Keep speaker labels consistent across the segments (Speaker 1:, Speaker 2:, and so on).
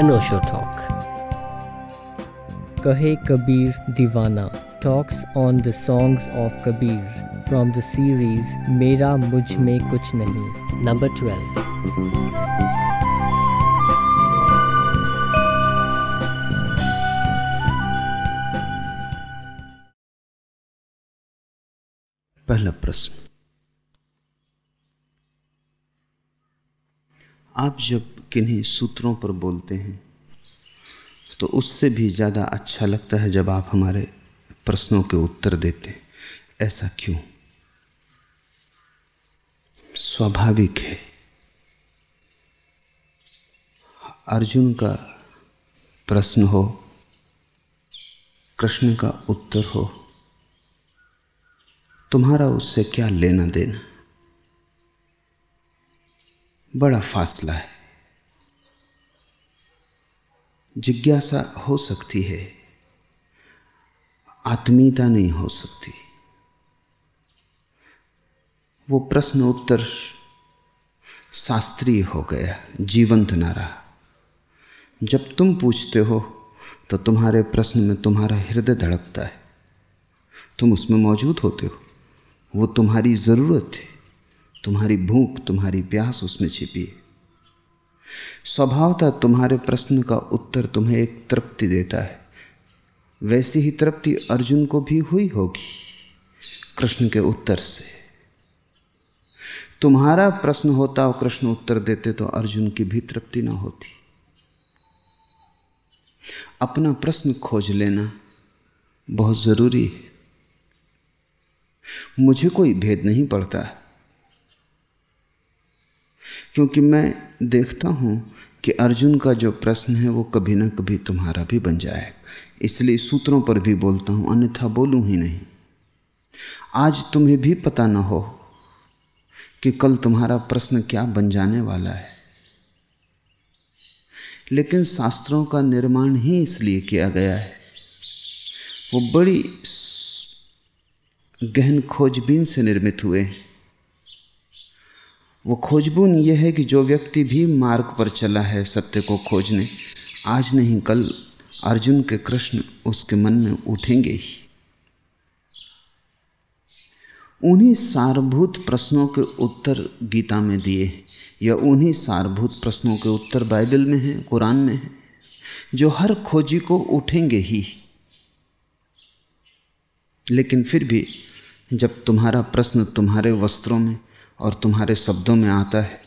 Speaker 1: अनोशो talk Kahe Kabir Diwana talks on the songs of Kabir from the series Mera Mujhmein Kuchh नहीं number twelve
Speaker 2: पहला प्रश्न आप जब किन्हीं सूत्रों पर बोलते हैं तो उससे भी ज़्यादा अच्छा लगता है जब आप हमारे प्रश्नों के उत्तर देते हैं। ऐसा क्यों? स्वाभाविक है। अर्जुन का प्रश्न हो, कृष्ण का उत्तर हो, तुम्हारा उससे क्या लेना देना? बड़ा फासला है। जिज्ञासा हो सकती है, आत्मीयता नहीं हो सकती। वो प्रश्न उत्तर शास्त्रीय हो गया, जीवंत ना रहा जब तुम पूछते हो तो तुम्हारे प्रश्न में तुम्हारा हृदय धड़कता है। तुम उसमें मौजूद होते हो, वो तुम्हारी ज़रूरत है। तुम्हारी भूख, तुम्हारी प्यास उसमें छिपी है। स्वभावतः तुम्हारे प्रश्न का उत्तर तुम्हें एक तृप्ति देता है। वैसी ही तृप्ति अर्जुन को भी हुई होगी, कृष्ण के उत्तर से। तुम्हारा प्रश्न होता और कृष्ण उत्तर देते तो अर्जुन की भी तृप्ति ना होती। अपना प्रश्न खोज लेना बहुत ज़रूरी है। मुझे कोई भेद नहीं पड़ता। क्योंकि मैं देखता हूँ कि अर्जुन का जो प्रश्न है वो कभी ना कभी तुम्हारा भी बन जाएगा। इसलिए सूत्रों पर भी बोलता हूँ, अन्यथा बोलूँ ही नहीं। आज तुम्हें भी पता न हो कि कल तुम्हारा प्रश्न क्या बन जाने वाला है। लेकिन शास्त्रों का निर्माण ही इसलिए किया गया है। वो बड़ी गहन खोजबीन से निर्मित हुए वो खोजबून यह है कि जो व्यक्ति भी मार्ग पर चला है सत्य को खोजने, आज नहीं कल अर्जुन के कृष्ण उसके मन में उठेंगे ही। उन्हीं सारभूत प्रश्नों के उत्तर गीता में दिए या उन्हीं सारभूत प्रश्नों के उत्तर बाइबल में हैं, कुरान में हैं, जो हर खोजी को उठेंगे ही। लेकिन फिर भी जब तुम्हारा प्रश्न तुम्हारे वस्त्रों में और तुम्हारे शब्दों में आता है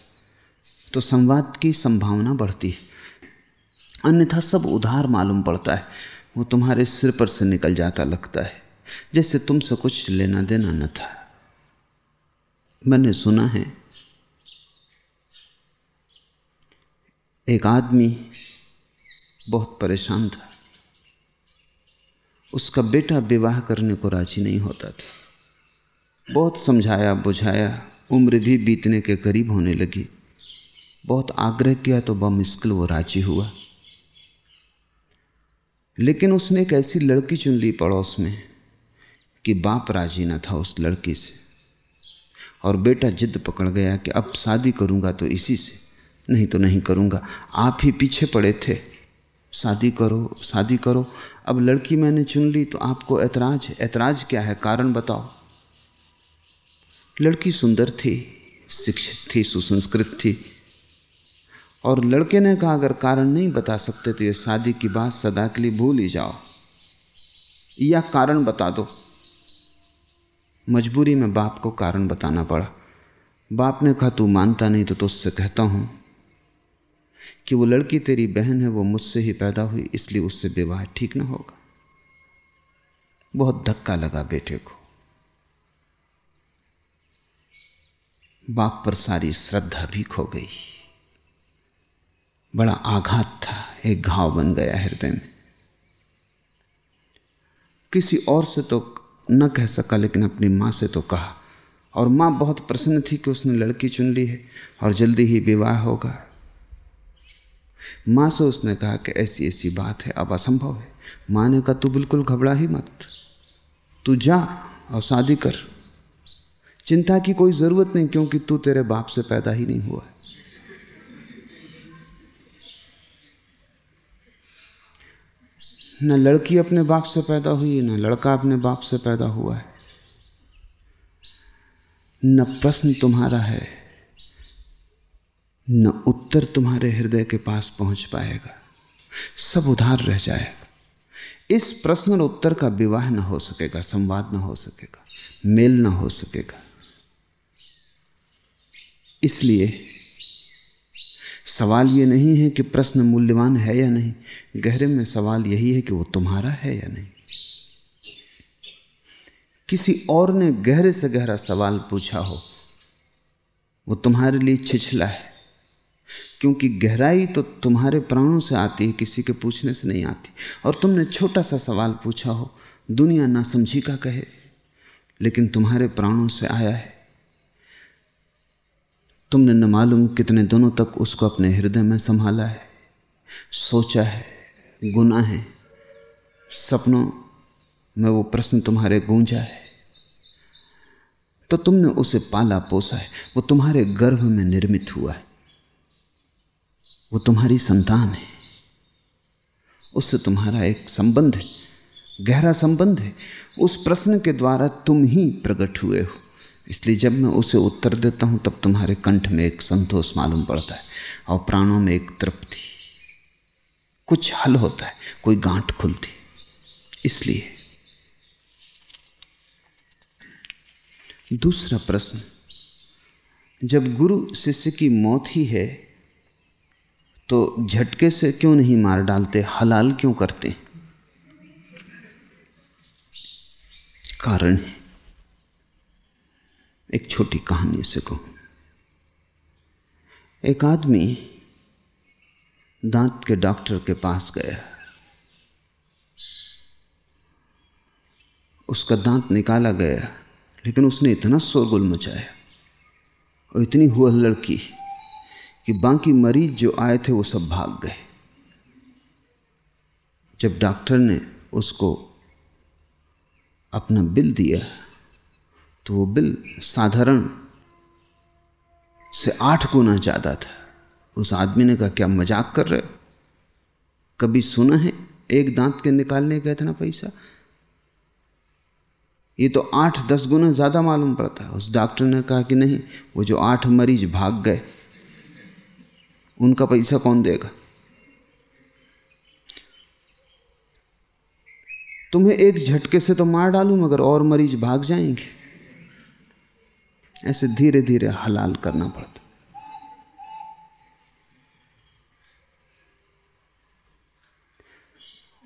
Speaker 2: तो संवाद की संभावना बढ़ती है। अन्यथा सब उधार मालूम पड़ता है, वो तुम्हारे सिर पर से निकल जाता लगता है, जैसे तुमसे कुछ लेना देना न था। मैंने सुना है, एक आदमी बहुत परेशान था। उसका बेटा विवाह करने को राज़ी नहीं होता था। बहुत समझाया, बुझाया उम्र भी बीतने के करीब होने लगी। बहुत आग्रह किया तो बमुश्किल वो राज़ी हुआ। लेकिन उसने एक ऐसी लड़की चुन ली पड़ोस में कि बाप राज़ी न था उस लड़की से। और बेटा जिद पकड़ गया कि अब शादी करूँगा तो इसी से, नहीं तो नहीं करूँगा। आप ही पीछे पड़े थे। शादी करो शादी करो। अब लड़की मैंने चुन ली तो आपको ऐतराज ऐतराज क्या है? कारण बताओ। लड़की सुंदर थी, शिक्षित थी, सुसंस्कृत थी। और लड़के ने कहा, अगर कारण नहीं बता सकते तो ये शादी की बात सदा के लिए भूल ही जाओ। या कारण बता दो। मजबूरी में बाप को कारण बताना पड़ा। बाप ने कहा, तू मानता नहीं तो तुझसे कहता हूँ कि वो लड़की तेरी बहन है, वो मुझसे ही पैदा हुई, इसलिए उससे विवाह ठीक ना होगा। बहुत धक्का लगा बेटे को। बाप पर सारी श्रद्धा भी खो गई। बड़ा आघात था, एक घाव बन गया हृदय में। किसी और से तो न कह सका, लेकिन अपनी माँ से तो कहा। और माँ बहुत प्रसन्न थी कि उसने लड़की चुन ली है, और जल्दी ही विवाह होगा। माँ से उसने कहा कि ऐसी ऐसी बात है, अब असंभव है। माँ ने कहा, तू बिल्कुल घबरा ही मत। तू जा और शादी कर। चिंता की कोई ज़रूरत नहीं, क्योंकि तू तेरे बाप से पैदा ही नहीं हुआ है। न लड़की अपने बाप से पैदा हुई है न लड़का अपने बाप से पैदा हुआ है। न प्रश्न तुम्हारा है, न उत्तर तुम्हारे हृदय के पास पहुँच पाएगा, सब उधार रह जाएगा। इस प्रश्न और उत्तर का विवाह न हो सकेगा, संवाद न हो सकेगा, मेल न हो सकेगा। इसलिए सवाल ये नहीं है कि प्रश्न मूल्यवान है या नहीं। गहरे में सवाल यही है कि वो तुम्हारा है या नहीं। किसी और ने गहरे से गहरा सवाल पूछा हो, वो तुम्हारे लिए छिछला है। क्योंकि गहराई तो तुम्हारे प्राणों से आती है, किसी के पूछने से नहीं आती। और तुमने छोटा सा सवाल पूछा हो, दुनिया ना समझी का कहे, लेकिन तुम्हारे प्राणों से आया है। तुमने न मालूम कितने दिनों तक उसको अपने हृदय में संभाला है। सोचा है, गुना है, सपनों में वो प्रश्न तुम्हारे गूंजा है। तो तुमने उसे पाला पोसा है, वो तुम्हारे गर्भ में निर्मित हुआ है। वो तुम्हारी संतान है। उससे तुम्हारा एक संबंध है, गहरा संबंध है। उस प्रश्न के द्वारा तुम ही प्रकट हुए हो। इसलिए जब मैं उसे उत्तर देता हूँ, तब तुम्हारे कंठ में एक संतोष मालूम पड़ता है और प्राणों में एक तृप्ति। कुछ हल होता है, कोई गांठ खुलती। इसलिए दूसरा प्रश्न, जब गुरु शिष्य की मौत ही है तो झटके से क्यों नहीं मार डालते, हलाल क्यों करते? कारण है। एक छोटी कहानी से कहूँ। एक आदमी दांत के डॉक्टर के पास गया। उसका दांत निकाला गया, लेकिन उसने इतना शोरगुल मचाया और इतनी हुआ लड़की कि बाकी मरीज़ जो आए थे वो सब भाग गए। जब डॉक्टर ने उसको अपना बिल दिया तो वो बिल साधारण से आठ गुना ज़्यादा था। उस आदमी ने कहा, क्या मज़ाक कर रहे हो? कभी सुना है एक दांत के निकालने का इतना पैसा? ये तो आठ दस गुना ज़्यादा मालूम पड़ता। है उस डॉक्टर ने कहा कि नहीं, वो जो आठ मरीज़ भाग गए, उनका पैसा कौन देगा? तुम्हें एक झटके से तो मार डालू, मगर और मरीज़ भाग जाएँगे। ऐसे धीरे धीरे हलाल करना पड़ता।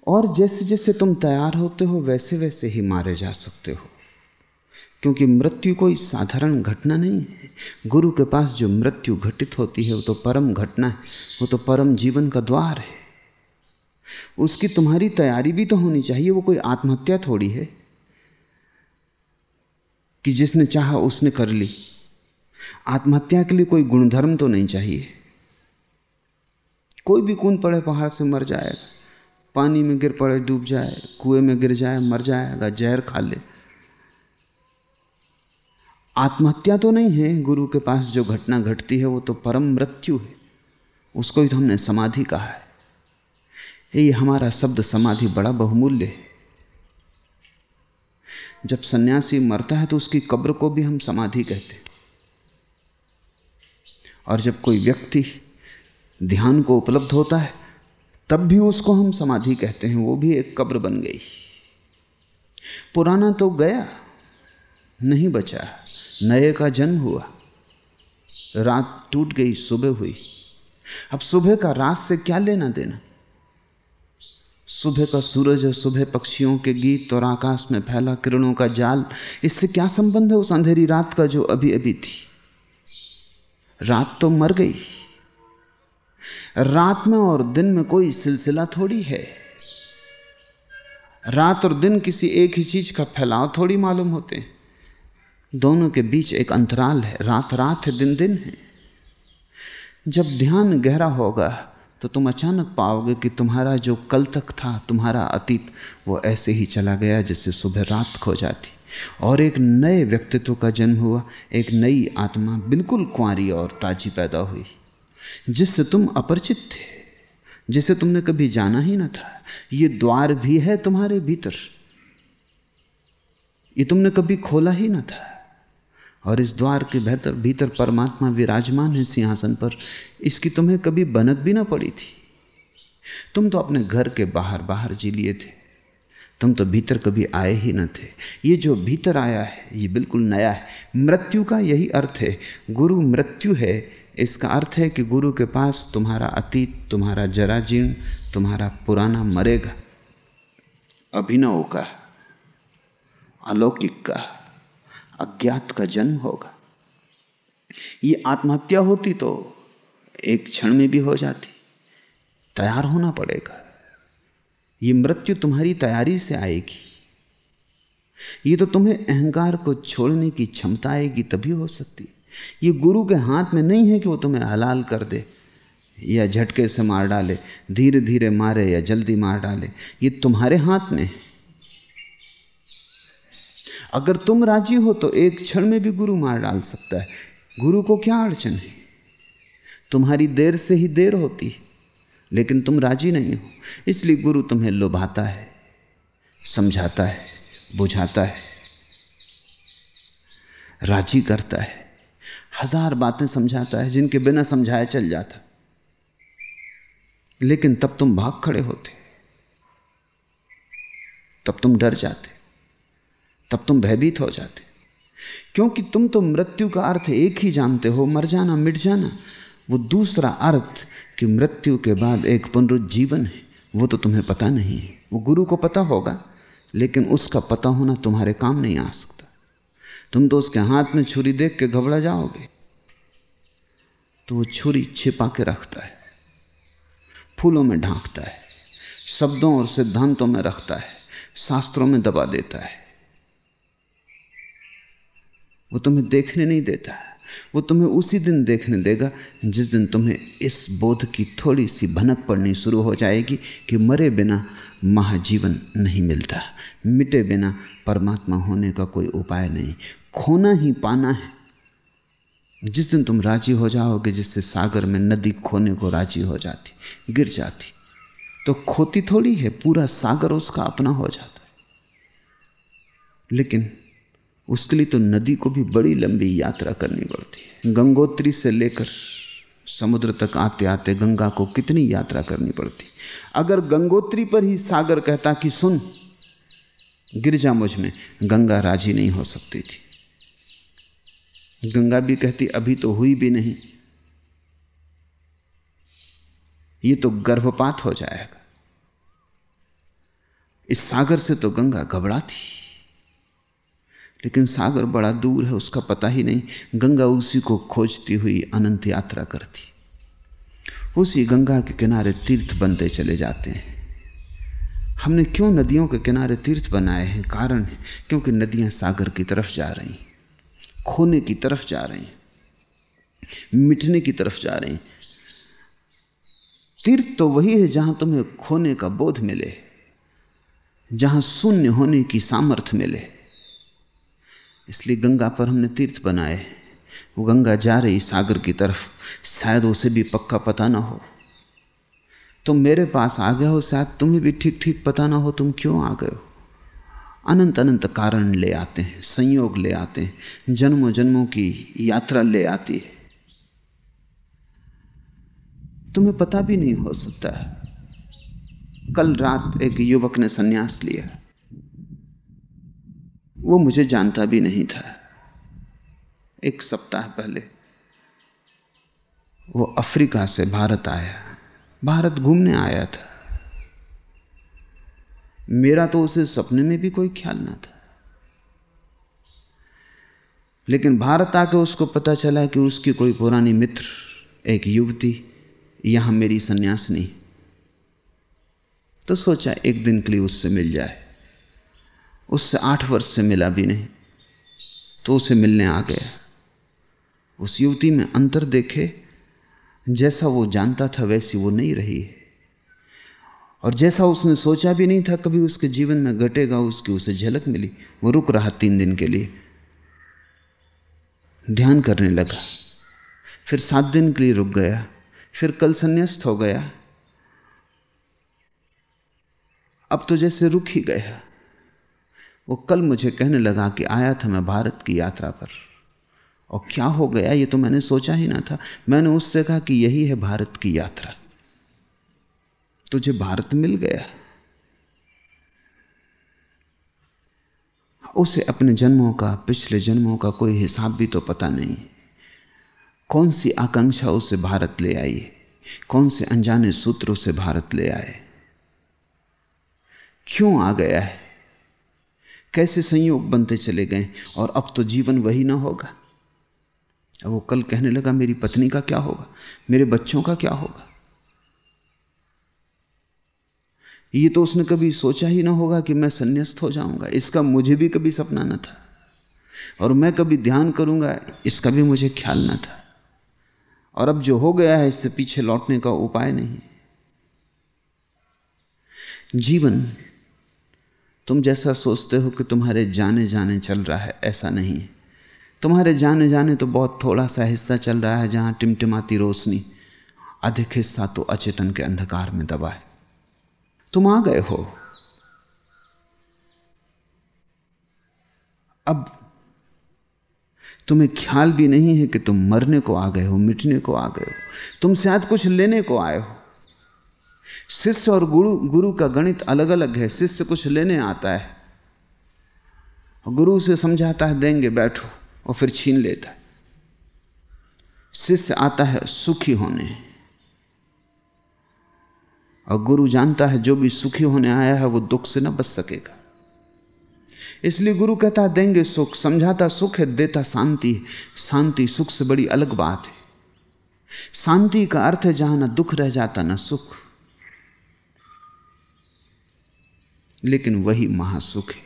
Speaker 2: और जैसे जैसे तुम तैयार होते हो वैसे वैसे ही मारे जा सकते हो। क्योंकि मृत्यु कोई साधारण घटना नहीं है। गुरु के पास जो मृत्यु घटित होती है, वो तो परम घटना है, वो तो परम जीवन का द्वार है। उसकी तुम्हारी तैयारी भी तो होनी चाहिए, वो कोई आत्महत्या थोड़ी है। कि जिसने चाहा उसने कर ली। आत्महत्या के लिए कोई गुणधर्म तो नहीं चाहिए। कोई भी कूद पड़े पहाड़ से मर जाएगा पानी में गिर पड़े डूब जाए, कुएँ में गिर जाए, मर जाएगा, जहर खा ले। आत्महत्या तो नहीं है, गुरु के पास जो घटना घटती है, वो तो परम मृत्यु है। उसको ही तो हमने समाधि कहा है। ये हमारा शब्द समाधि बड़ा बहुमूल्य है। जब सन्यासी मरता है तो उसकी कब्र को भी हम समाधि कहते हैं। और जब कोई व्यक्ति ध्यान को उपलब्ध होता है, तब भी उसको हम समाधि कहते हैं, वो भी एक कब्र बन गई। पुराना तो गया, नहीं बचा, नए का जन्म हुआ, रात टूट गई, सुबह हुई। अब सुबह का रात से क्या लेना देना? सुबह का सूरज और सुबह पक्षियों के गीत और आकाश में फैला किरणों का जाल, इससे क्या संबंध है उस अंधेरी रात का जो अभी अभी थी? रात तो मर गई। रात में और दिन में कोई सिलसिला थोड़ी है। रात और दिन किसी एक ही चीज़ का फैलाव थोड़ी मालूम होते। हैं दोनों के बीच एक अंतराल है। रात रात है दिन दिन है। जब ध्यान गहरा होगा तो तुम अचानक पाओगे कि तुम्हारा जो कल तक था, तुम्हारा अतीत, वो ऐसे ही चला गया जैसे सुबह रात खो जाती। और एक नए व्यक्तित्व का जन्म हुआ, एक नई आत्मा बिल्कुल कुंवारी और ताजी पैदा हुई, जिससे तुम अपरिचित थे, जिसे तुमने कभी जाना ही ना था। ये द्वार भी है तुम्हारे भीतर। ये तुमने कभी खोला ही ना था। और इस द्वार के भीतर भीतर परमात्मा विराजमान है सिंहासन पर। इसकी तुम्हें कभी बनत भी ना पड़ी थी। तुम तो अपने घर के बाहर बाहर जी लिए थे। तुम तो भीतर कभी आए ही न थे। ये जो भीतर आया है, ये बिल्कुल नया है। मृत्यु का यही अर्थ है। गुरु मृत्यु है। इसका अर्थ है कि गुरु के पास तुम्हारा अतीत, तुम्हारा जरा जीर्ण, तुम्हारा पुराना मरेगा। अभिनव का, अलौकिक का, अज्ञात का जन्म होगा। ये आत्महत्या होती तो एक क्षण में भी हो जाती। तैयार होना पड़ेगा। ये मृत्यु तुम्हारी तैयारी से आएगी। ये तो तुम्हें अहंकार को छोड़ने की क्षमता आएगी, तभी हो सकती। ये गुरु के हाथ में नहीं है कि वो तुम्हें हलाल कर दे, या झटके से मार डाले धीरे धीरे मारे, या जल्दी मार डाले। ये तुम्हारे हाथ में है। अगर तुम राज़ी हो तो एक क्षण में भी गुरु मार डाल सकता है। गुरु को क्या अड़चन है? तुम्हारी देर से ही देर होती है, लेकिन तुम राज़ी नहीं हो। इसलिए गुरु तुम्हें लुभाता है, समझाता है, बुझाता है, राज़ी करता है, हज़ार बातें समझाता है, जिनके बिना समझाया चल जाता। लेकिन तब तुम भाग खड़े होते, तब तुम डर जाते, तब तुम भयभीत हो जाते। क्योंकि तुम तो मृत्यु का अर्थ एक ही जानते हो, मर जाना, मिट जाना वो दूसरा अर्थ कि मृत्यु के बाद एक पुनरुज्जीवन है। वो तो तुम्हें पता नहीं है। वो गुरु को पता होगा, लेकिन उसका पता होना तुम्हारे काम नहीं आ सकता। तुम तो उसके हाथ में छुरी देख के घबरा जाओगे। तो वो छुरी छिपा के रखता है। फूलों में ढांकता है। शब्दों और सिद्धांतों में रखता है। शास्त्रों में दबा देता है। वो तुम्हें देखने नहीं देता। वो तुम्हें उसी दिन देखने देगा जिस दिन तुम्हें इस बोध की थोड़ी सी भनक पड़नी शुरू हो जाएगी कि मरे बिना महाजीवन नहीं मिलता। मिटे बिना परमात्मा होने का कोई उपाय नहीं। खोना ही पाना है। जिस दिन तुम राज़ी हो जाओगे, जिससे सागर में नदी खोने को राज़ी हो जाती, गिर जाती तो खोती थोड़ी है, पूरा सागर उसका अपना हो जाता है। लेकिन उसके लिए तो नदी को भी बड़ी लंबी यात्रा करनी पड़ती है। गंगोत्री से लेकर समुद्र तक आते आते गंगा को कितनी यात्रा करनी पड़ती अगर गंगोत्री पर ही सागर कहता कि सुन गिर जा मुझमें, गंगा राज़ी नहीं हो सकती थी। गंगा भी कहती, अभी तो हुई भी नहीं। ये तो गर्भपात हो जाएगा। इस सागर से तो गंगा घबरा थी लेकिन सागर बड़ा दूर है, उसका पता ही नहीं। गंगा उसी को खोजती हुई अनंत यात्रा करती। उसी गंगा के किनारे तीर्थ बनते चले जाते हैं। हमने क्यों नदियों के किनारे तीर्थ बनाए हैं? कारण है, क्योंकि नदियाँ सागर की तरफ़ जा रही, खोने की तरफ़ जा रही, मिटने की तरफ़ जा रही। तीर्थ तो वही है जहाँ तुम्हें खोने का बोध मिले, जहाँ शून्य होने की सामर्थ्य मिले। इसलिए गंगा पर हमने तीर्थ बनाए वो गंगा जा रही सागर की तरफ़। शायद उसे भी पक्का पता ना हो। तुम मेरे पास आ गए हो, शायद तुम्हें भी ठीक ठीक पता ना हो तुम क्यों आ गए हो। अनंत अनंत कारण ले आते हैं, संयोग ले आते हैं जन्मों जन्मों की यात्रा ले आती है। तुम्हें पता भी नहीं हो सकता। कल रात एक युवक ने सन्यास लिया। वो मुझे जानता भी नहीं था। एक सप्ताह पहले वो अफ्रीका से भारत आया। भारत घूमने आया था। मेरा तो उसे सपने में भी कोई ख्याल ना था। लेकिन भारत आके उसको पता चला कि उसकी कोई पुरानी मित्र, एक युवती, यहाँ मेरी सन्यासनी। तो सोचा एक दिन के लिए उससे मिल जाए। उससे आठ वर्ष से मिला भी नहीं तो उसे मिलने आ गया। उस युवती में अंतर देखे, जैसा वो जानता था वैसी वो नहीं रही है। और जैसा उसने सोचा भी नहीं था, कभी उसके जीवन में घटेगा, उसकी उसे झलक मिली, वो रुक रहा तीन दिन के लिए। ध्यान करने लगा। फिर सात दिन के लिए रुक गया। फिर कल संन्यास्त हो गया। अब तो जैसे रुक ही गया। वो कल मुझे कहने लगा कि आया था मैं भारत की यात्रा पर। और क्या हो गया? ये तो मैंने सोचा ही ना था। मैंने उससे कहा कि यही है भारत की यात्रा। तुझे भारत मिल गया। उसे अपने जन्मों का, पिछले जन्मों का कोई हिसाब भी तो पता नहीं। कौन सी आकांक्षा उसे भारत ले आई? कौन से अनजाने सूत्र उसे भारत ले आए? क्यों आ गया है? कैसे संयोग बनते चले गए और अब तो जीवन वही ना होगा। अब वो कल कहने लगा, मेरी पत्नी का क्या होगा? मेरे बच्चों का क्या होगा? ये तो उसने कभी सोचा ही ना होगा कि मैं संन्यास्त हो जाऊँगा। इसका मुझे भी कभी सपना न था। और मैं कभी ध्यान करूँगा, इसका भी मुझे ख्याल ना था। और अब जो हो गया है, इससे पीछे लौटने का उपाय नहीं। जीवन तुम जैसा सोचते हो कि तुम्हारे जाने जाने चल रहा है, ऐसा नहीं है। तुम्हारे जाने जाने तो बहुत थोड़ा सा हिस्सा चल रहा है जहाँ टिमटिमाती रोशनी अधिक हिस्सा तो अचेतन के अंधकार में दबा है। तुम आ गए हो। अब तुम्हें ख्याल भी नहीं है कि तुम मरने को आ गए हो, मिटने को आ गए हो। तुम शायद कुछ लेने को आए हो। शिष्य और गुरु गुरु का गणित अलग अलग है। शिष्य कुछ लेने आता है गुरु से समझाता है, देंगे, बैठो, और फिर छीन लेता है। शिष्य आता है सुखी होने। और गुरु जानता है, जो भी सुखी होने आया है, वो दुख से ना बच सकेगा। इसलिए गुरु कहता देंगे सुख। समझाता सुख है, देता शांति शांति सुख से बड़ी अलग बात है। शांति का अर्थ है, जहाँ ना दुख रह जाता, ना सुख। लेकिन वही महासुख है।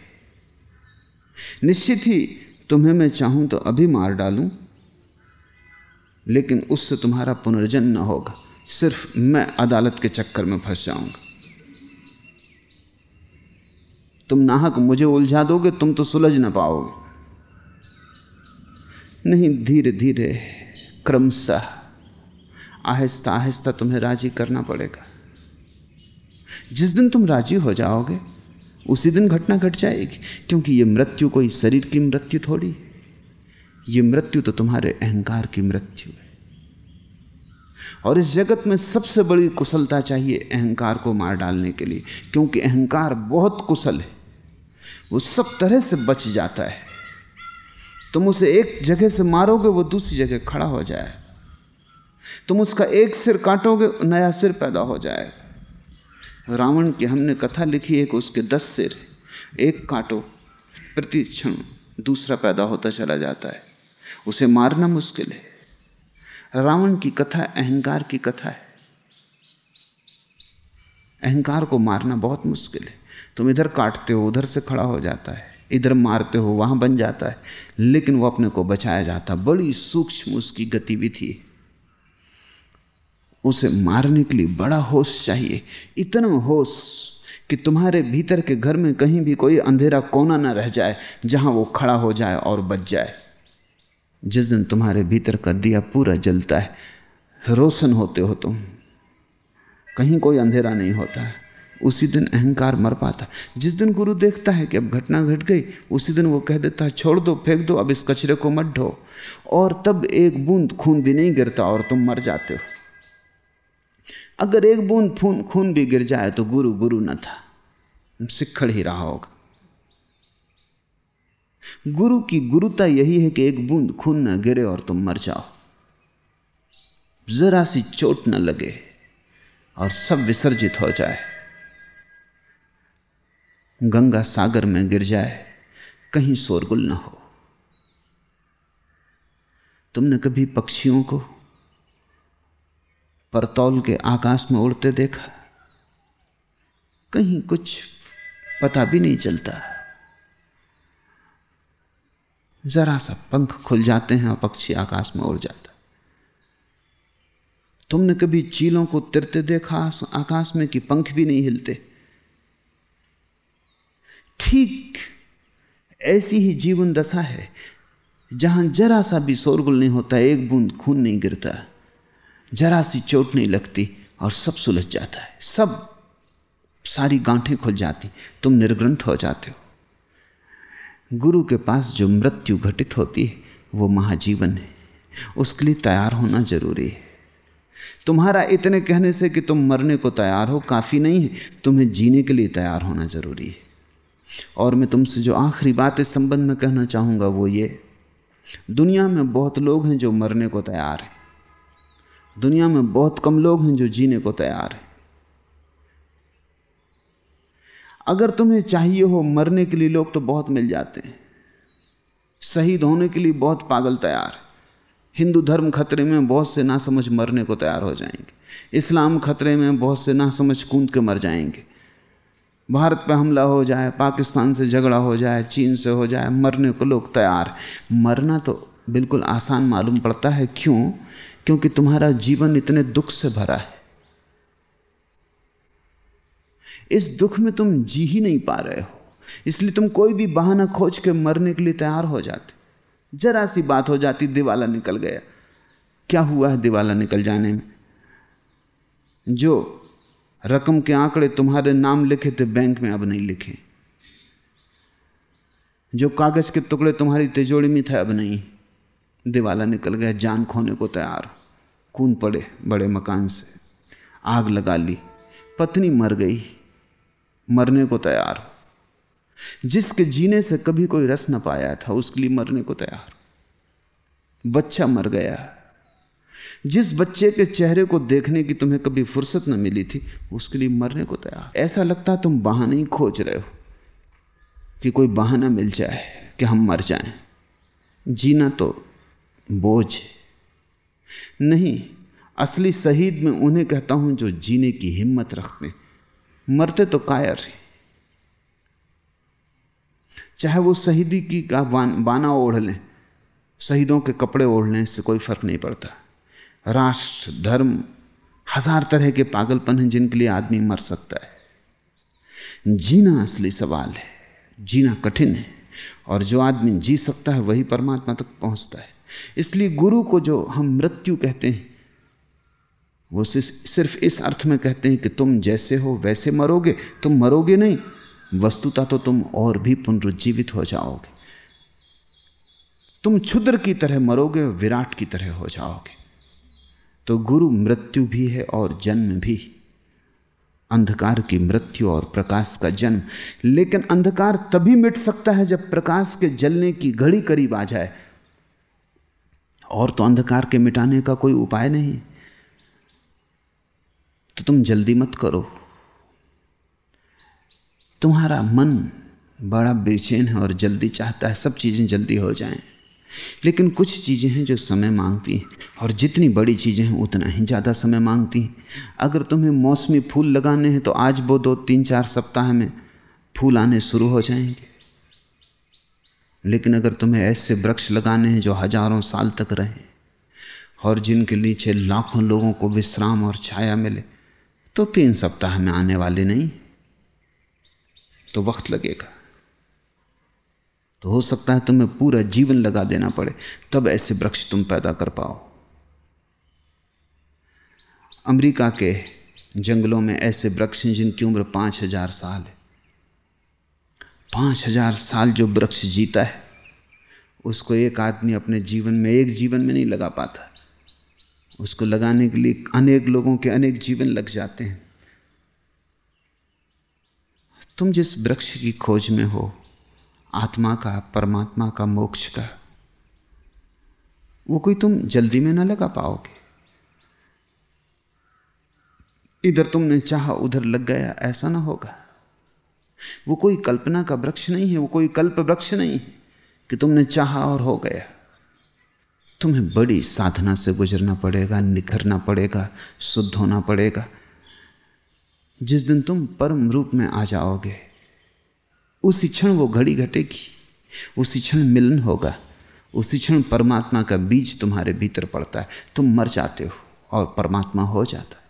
Speaker 2: निश्चित ही तुम्हें मैं चाहूँ तो अभी मार डालूं, लेकिन उससे तुम्हारा पुनर्जन्म न होगा। सिर्फ़ मैं अदालत के चक्कर में फंस जाऊँगा। तुम नाहक मुझे उलझा दोगे, तुम तो सुलझ ना पाओगे। नहीं धीरे धीरे क्रमशः आहिस्ता आहिस्ता तुम्हें राज़ी करना पड़ेगा। जिस दिन तुम राज़ी हो जाओगे उसी दिन घटना घट जाएगी, क्योंकि ये मृत्यु कोई शरीर की मृत्यु थोड़ी। ये मृत्यु तो तुम्हारे अहंकार की मृत्यु है। और इस जगत में सबसे बड़ी कुशलता चाहिए अहंकार को मार डालने के लिए, क्योंकि अहंकार बहुत कुशल है। वो सब तरह से बच जाता है। तुम उसे एक जगह से मारोगे, वो दूसरी जगह खड़ा हो जाए। तुम उसका एक सिर काटोगे, नया सिर पैदा हो जाए। रावण की हमने कथा लिखी, एक उसके दस सिर, एक काटो प्रति क्षण दूसरा पैदा होता चला जाता है। उसे मारना मुश्किल है। रावण की कथा अहंकार की कथा है। अहंकार को मारना बहुत मुश्किल है। तुम इधर काटते हो, उधर से खड़ा हो जाता है। इधर मारते हो, वहाँ बन जाता है। लेकिन वो अपने को बचाया जाता बड़ी सूक्ष्म उसकी गतिविधि है। उसे मारने के लिए बड़ा होश चाहिए। इतना होश कि तुम्हारे भीतर के घर में कहीं भी कोई अंधेरा कोना ना रह जाए, जहाँ वो खड़ा हो जाए और बच जाए। जिस दिन तुम्हारे भीतर का दिया पूरा जलता है, रोशन होते हो तुम। कहीं कोई अंधेरा नहीं होता। है उसी दिन अहंकार मर पाता। जिस दिन गुरु देखता है कि अब घटना घट गई, उसी दिन वो कह देता है, छोड़ दो, फेंक दो, अब इस कचरे को मत ढो। और तब एक बूंद खून भी नहीं गिरता और तुम मर जाते हो। अगर एक बूंद खून खून भी गिर जाए तो गुरु गुरु न था। सिक्खड़ ही रहा होगा। गुरु की गुरुता यही है कि एक बूंद खून न गिरे और तुम मर जाओ। जरा सी चोट न लगे और सब विसर्जित हो जाए। गंगा सागर में गिर जाए, कहीं शोरगुल न हो। तुमने कभी पक्षियों को परतौल के आकाश में उड़ते देखा। कहीं कुछ पता भी नहीं चलता। जरा सा पंख खुल जाते हैं और पक्षी आकाश में उड़ जाता। तुमने कभी चीलों को तिरते देखा? आकाश में कि पंख भी नहीं हिलते? ठीक, ऐसी ही जीवन दशा है, जहाँ जरा सा भी शोरगुल नहीं होता, एक बूंद खून नहीं गिरता। जरा सी चोट नहीं लगती और सब सुलझ जाता है। सब सारी गांठें खुल जाती। तुम निर्ग्रंथ हो जाते हो। गुरु के पास जो मृत्यु घटित होती है, वो महाजीवन है। उसके लिए तैयार होना ज़रूरी है। तुम्हारा इतने कहने से कि तुम मरने को तैयार हो काफ़ी नहीं है। तुम्हें जीने के लिए तैयार होना ज़रूरी है। और मैं तुमसे जो आखिरी बात इस संबंध में कहना चाहूँगा वो ये। दुनिया में बहुत लोग हैं जो मरने को तैयार हैं। दुनिया में बहुत कम लोग हैं जो जीने को तैयार हैं। अगर तुम्हें चाहिए हो मरने के लिए लोग तो बहुत मिल जाते हैं। शहीद होने के लिए बहुत पागल तैयार हिंदू धर्म खतरे में बहुत से ना समझ मरने को तैयार हो जाएँगे। इस्लाम खतरे में बहुत से ना समझ कूद के मर जाएँगे। भारत पर हमला हो जाए, पाकिस्तान से झगड़ा हो जाए, चीन से हो जाए, मरने को लोग तैयार मरना तो बिल्कुल आसान मालूम पड़ता है। क्यों? क्योंकि तुम्हारा जीवन इतने दुख से भरा है। इस दुख में तुम जी ही नहीं पा रहे हो। इसलिए तुम कोई भी बहाना खोज के मरने के लिए तैयार हो जाते। जरा सी बात हो जाती, दिवाला निकल गया। क्या हुआ है दिवाला निकल जाने में? जो रकम के आंकड़े तुम्हारे नाम लिखे थे, बैंक में अब नहीं लिखे। जो कागज़ के टुकड़े तुम्हारी तिजोड़ी में थे, अब नहीं। दिवाला निकल गया, जान खोने को तैयार। कून पड़े बड़े मकान से। आग लगा ली। पत्नी मर गई। मरने को तैयार। जिसके जीने से कभी कोई रस न पाया था, उसके लिए मरने को तैयार। बच्चा मर गया। जिस बच्चे के चेहरे को देखने की तुम्हें कभी फुर्सत न मिली थी, उसके लिए मरने को तैयार। ऐसा लगता तुम बहाने ही खोज रहे हो कि कोई बहाना मिल जाए कि हम मर जाएँ। जीना तो बोझ है। नहीं, असली शहीद में उन्हें कहता हूँ जो जीने की हिम्मत रखते मरते तो कायर हैं। चाहे वो शहीदी की का बाना ओढ़ लें, शहीदों के कपड़े ओढ़ने से कोई फ़र्क नहीं पड़ता। राष्ट्र, धर्म, हज़ार तरह के पागलपन हैं जिनके लिए आदमी मर सकता है। जीना असली सवाल है, जीना कठिन है, और जो आदमी जी सकता है, वही परमात्मा तक पहुँचता है। इसलिए गुरु को जो हम मृत्यु कहते हैं, वो सिर्फ़ इस अर्थ में कहते हैं कि तुम जैसे हो, वैसे मरोगे, तुम मरोगे नहीं, वस्तुता तो तुम और भी पुनरुज्जीवित हो जाओगे। तुम क्षुद्र की तरह मरोगे, विराट की तरह हो जाओगे। तो गुरु मृत्यु भी है और जन्म भी। अंधकार की मृत्यु और प्रकाश का जन्म। लेकिन अंधकार तभी मिट सकता है जब प्रकाश के जलने की घड़ी करीब आ जाए। और तो अंधकार के मिटाने का कोई उपाय नहीं। तो तुम जल्दी मत करो। तुम्हारा मन बड़ा बेचैन है और जल्दी चाहता है सब चीज़ें जल्दी हो जाएँ। लेकिन कुछ चीज़ें हैं जो समय मांगती हैं, और जितनी बड़ी चीज़ें हैं उतना ही ज़्यादा समय मांगती हैं। अगर तुम्हें मौसमी फूल लगाने हैं तो आज, वो दो, तीन, चार सप्ताह में फूल आने शुरू हो जाएँगे। लेकिन अगर तुम्हें ऐसे वृक्ष लगाने हैं जो हज़ारों साल तक रहें और जिनके नीचे लाखों लोगों को विश्राम और छाया मिले तो तीन सप्ताह में आने वाले नहीं। तो वक्त लगेगा। तो हो सकता है तुम्हें पूरा जीवन लगा देना पड़े, तब ऐसे वृक्ष तुम पैदा कर पाओ। अमेरिका के जंगलों में ऐसे वृक्ष हैं जिनकी उम्र पाँच हज़ार साल है। पाँच हज़ार साल जो वृक्ष जीता है, उसको एक आदमी अपने जीवन में एक जीवन में नहीं लगा पाता। उसको लगाने के लिए अनेक लोगों के अनेक जीवन लग जाते हैं। तुम जिस वृक्ष की खोज में हो, आत्मा का, परमात्मा का, मोक्ष का, वो कोई तुम जल्दी में ना लगा पाओगे। इधर तुमने चाहा, उधर लग गया, ऐसा ना होगा। वो कोई कल्पना का वृक्ष नहीं है, वो कोई कल्प वृक्ष नहीं है कि तुमने चाहा और हो गया। तुम्हें बड़ी साधना से गुजरना पड़ेगा, निखरना पड़ेगा, शुद्ध होना पड़ेगा। जिस दिन तुम परम रूप में आ जाओगे, उसी क्षण वो घड़ी घटेगी, उसी क्षण मिलन होगा, उसी क्षण परमात्मा का बीज तुम्हारे भीतर पड़ता है। तुम मर जाते हो और परमात्मा हो जाता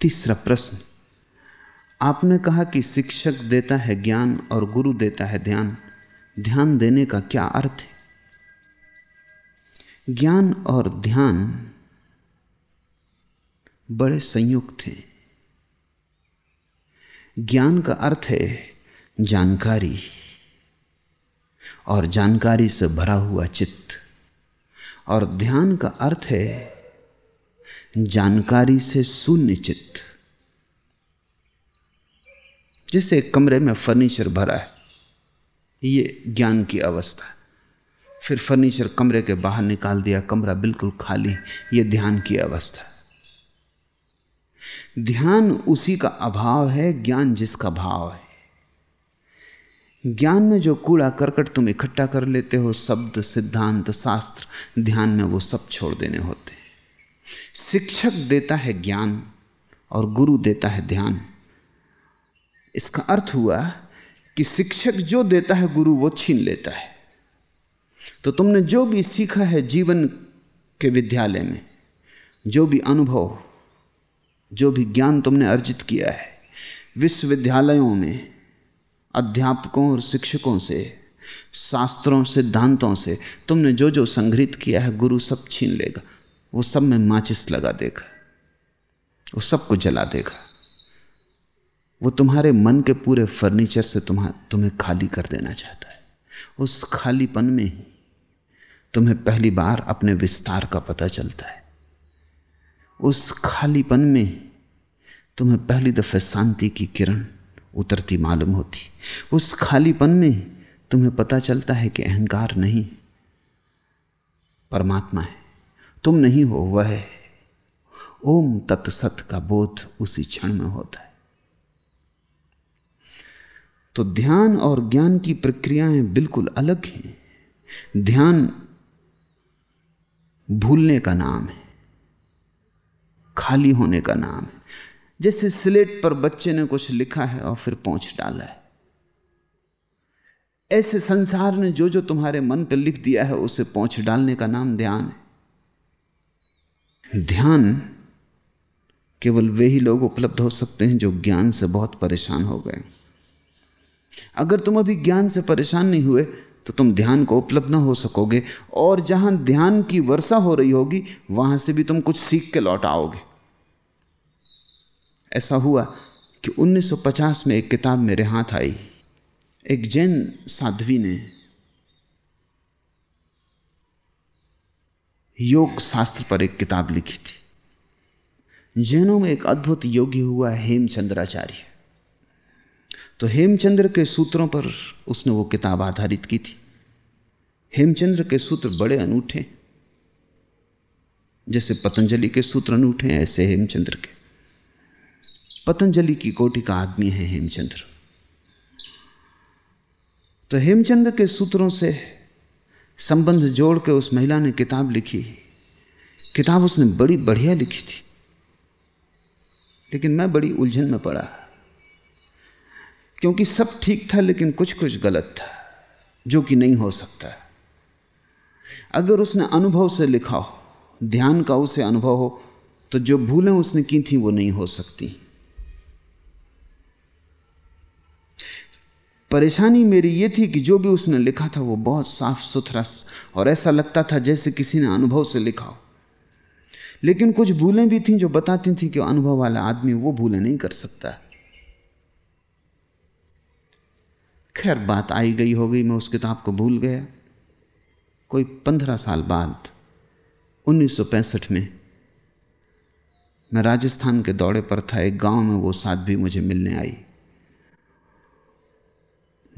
Speaker 2: तीसरा प्रश्न। आपने कहा कि शिक्षक देता है ज्ञान और गुरु देता है ध्यान। ध्यान देने का क्या अर्थ है? ज्ञान और ध्यान बड़े संयुक्त हैं। ज्ञान का अर्थ है जानकारी और जानकारी से भरा हुआ चित्त। और ध्यान का अर्थ है जानकारी से शून्य चित्त जैसे कमरे में फर्नीचर भरा है, ये ज्ञान की अवस्था फिर फर्नीचर कमरे के बाहर निकाल दिया, कमरा बिल्कुल खाली ये ध्यान की अवस्था ध्यान उसी का अभाव है, ज्ञान जिसका भाव है। ज्ञान में जो कूड़ा करकट तुम इकट्ठा कर लेते हो, शब्द, सिद्धांत, शास्त्र, ध्यान में वो सब छोड़ देने होते हैं। शिक्षक देता है ज्ञान और गुरु देता है ध्यान। इसका अर्थ हुआ कि शिक्षक जो देता है गुरु, वो छीन लेता है। तो तुमने जो भी सीखा है जीवन के विद्यालय में, जो भी अनुभव, जो भी ज्ञान तुमने अर्जित किया है, विश्वविद्यालयों में अध्यापकों और शिक्षकों से, शास्त्रों, सिद्धांतों से तुमने जो जो संग्रहित किया है, गुरु सब छीन लेगा। वो सब में माचिस लगा देगा वो सबको जला देगा वो तुम्हारे मन के पूरे फर्नीचर से तुम्हार तुम्हें खाली कर देना चाहता है। उस खालीपन में ही तुम्हें पहली बार अपने विस्तार का पता चलता है। उस खालीपन में तुम्हें पहली दफे शांति की किरण उतरती मालूम होती। उस खालीपन में तुम्हें पता चलता है कि अहंकार नहीं, परमात्मा है। तुम नहीं हो वह। ओम तत्सत का बोध उसी क्षण में होता है। तो ध्यान और ज्ञान की प्रक्रियाएँ बिल्कुल अलग हैं। ध्यान भूलने का नाम है, खाली होने का नाम है। जैसे स्लेट पर बच्चे ने कुछ लिखा है और फिर पहुँच डाला है। ऐसे संसार ने जो जो तुम्हारे मन पर लिख दिया है, उसे पहुँच डालने का नाम ध्यान है। ध्यान केवल वे ही लोग उपलब्ध हो सकते हैं जो ज्ञान से बहुत परेशान हो गए। अगर तुम अभी ज्ञान से परेशान नहीं हुए तो तुम ध्यान को उपलब्ध ना हो सकोगे, और जहाँ ध्यान की वर्षा हो रही होगी, वहाँ से भी तुम कुछ सीख के लौट आओगे। ऐसा हुआ कि 1950 में एक किताब मेरे हाथ आई। एक जैन साध्वी ने योग शास्त्र पर एक किताब लिखी थी। जैनों में एक अद्भुत योगी हुआ हेमचंद्राचार्य। तो हेमचंद्र के सूत्रों पर उसने वो किताब आधारित की थी। हेमचंद्र के सूत्र बड़े अनूठे जैसे पतंजलि के सूत्र अनूठे हैं, ऐसे हेमचंद्र के। पतंजलि की कोटि का आदमी है हेमचंद्र। तो हेमचंद्र के सूत्रों से संबंध जोड़ के उस महिला ने किताब लिखी। किताब उसने बड़ी बढ़िया लिखी थी। लेकिन मैं बड़ी उलझन में पड़ा। क्योंकि सब ठीक था, लेकिन कुछ कुछ गलत था, जो कि नहीं हो सकता। अगर उसने अनुभव से लिखा हो, ध्यान का उसे अनुभव हो तो जो भूलें उसने की थी, वो नहीं हो सकती। परेशानी मेरी ये थी कि जो भी उसने लिखा था वो बहुत साफ़ सुथरा और ऐसा लगता था जैसे किसी ने अनुभव से लिखा हो। लेकिन कुछ भूलें भी थीं जो बताती थी कि अनुभव वाला आदमी वो भूलें नहीं कर सकता। खैर, बात आई गई हो गई, मैं उस किताब को भूल गया। कोई पंद्रह साल बाद 1965 में, मैं राजस्थान के दौरे पर था, एक गाँव में वो साध्वी मुझे मिलने आई।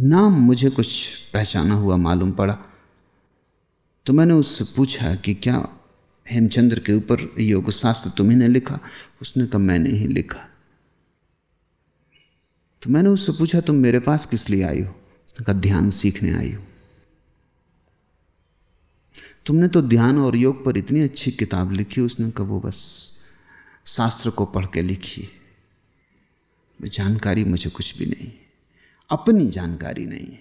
Speaker 2: नाम मुझे कुछ पहचाना हुआ मालूम पड़ा। तो मैंने उससे पूछा कि क्या हेमचंद्र के ऊपर योग शास्त्र तुम्ही ने लिखा? उसने कहा, मैंने ही लिखा। तो मैंने उससे पूछा, तुम मेरे पास किस लिए आई हो? उसने कहा, ध्यान सीखने आई हो। तुमने तो ध्यान और योग पर इतनी अच्छी किताब लिखी, उसने कहा, वो बस शास्त्र को पढ़ के लिखी। जानकारी मुझे कुछ भी नहीं। अपनी जानकारी नहीं है,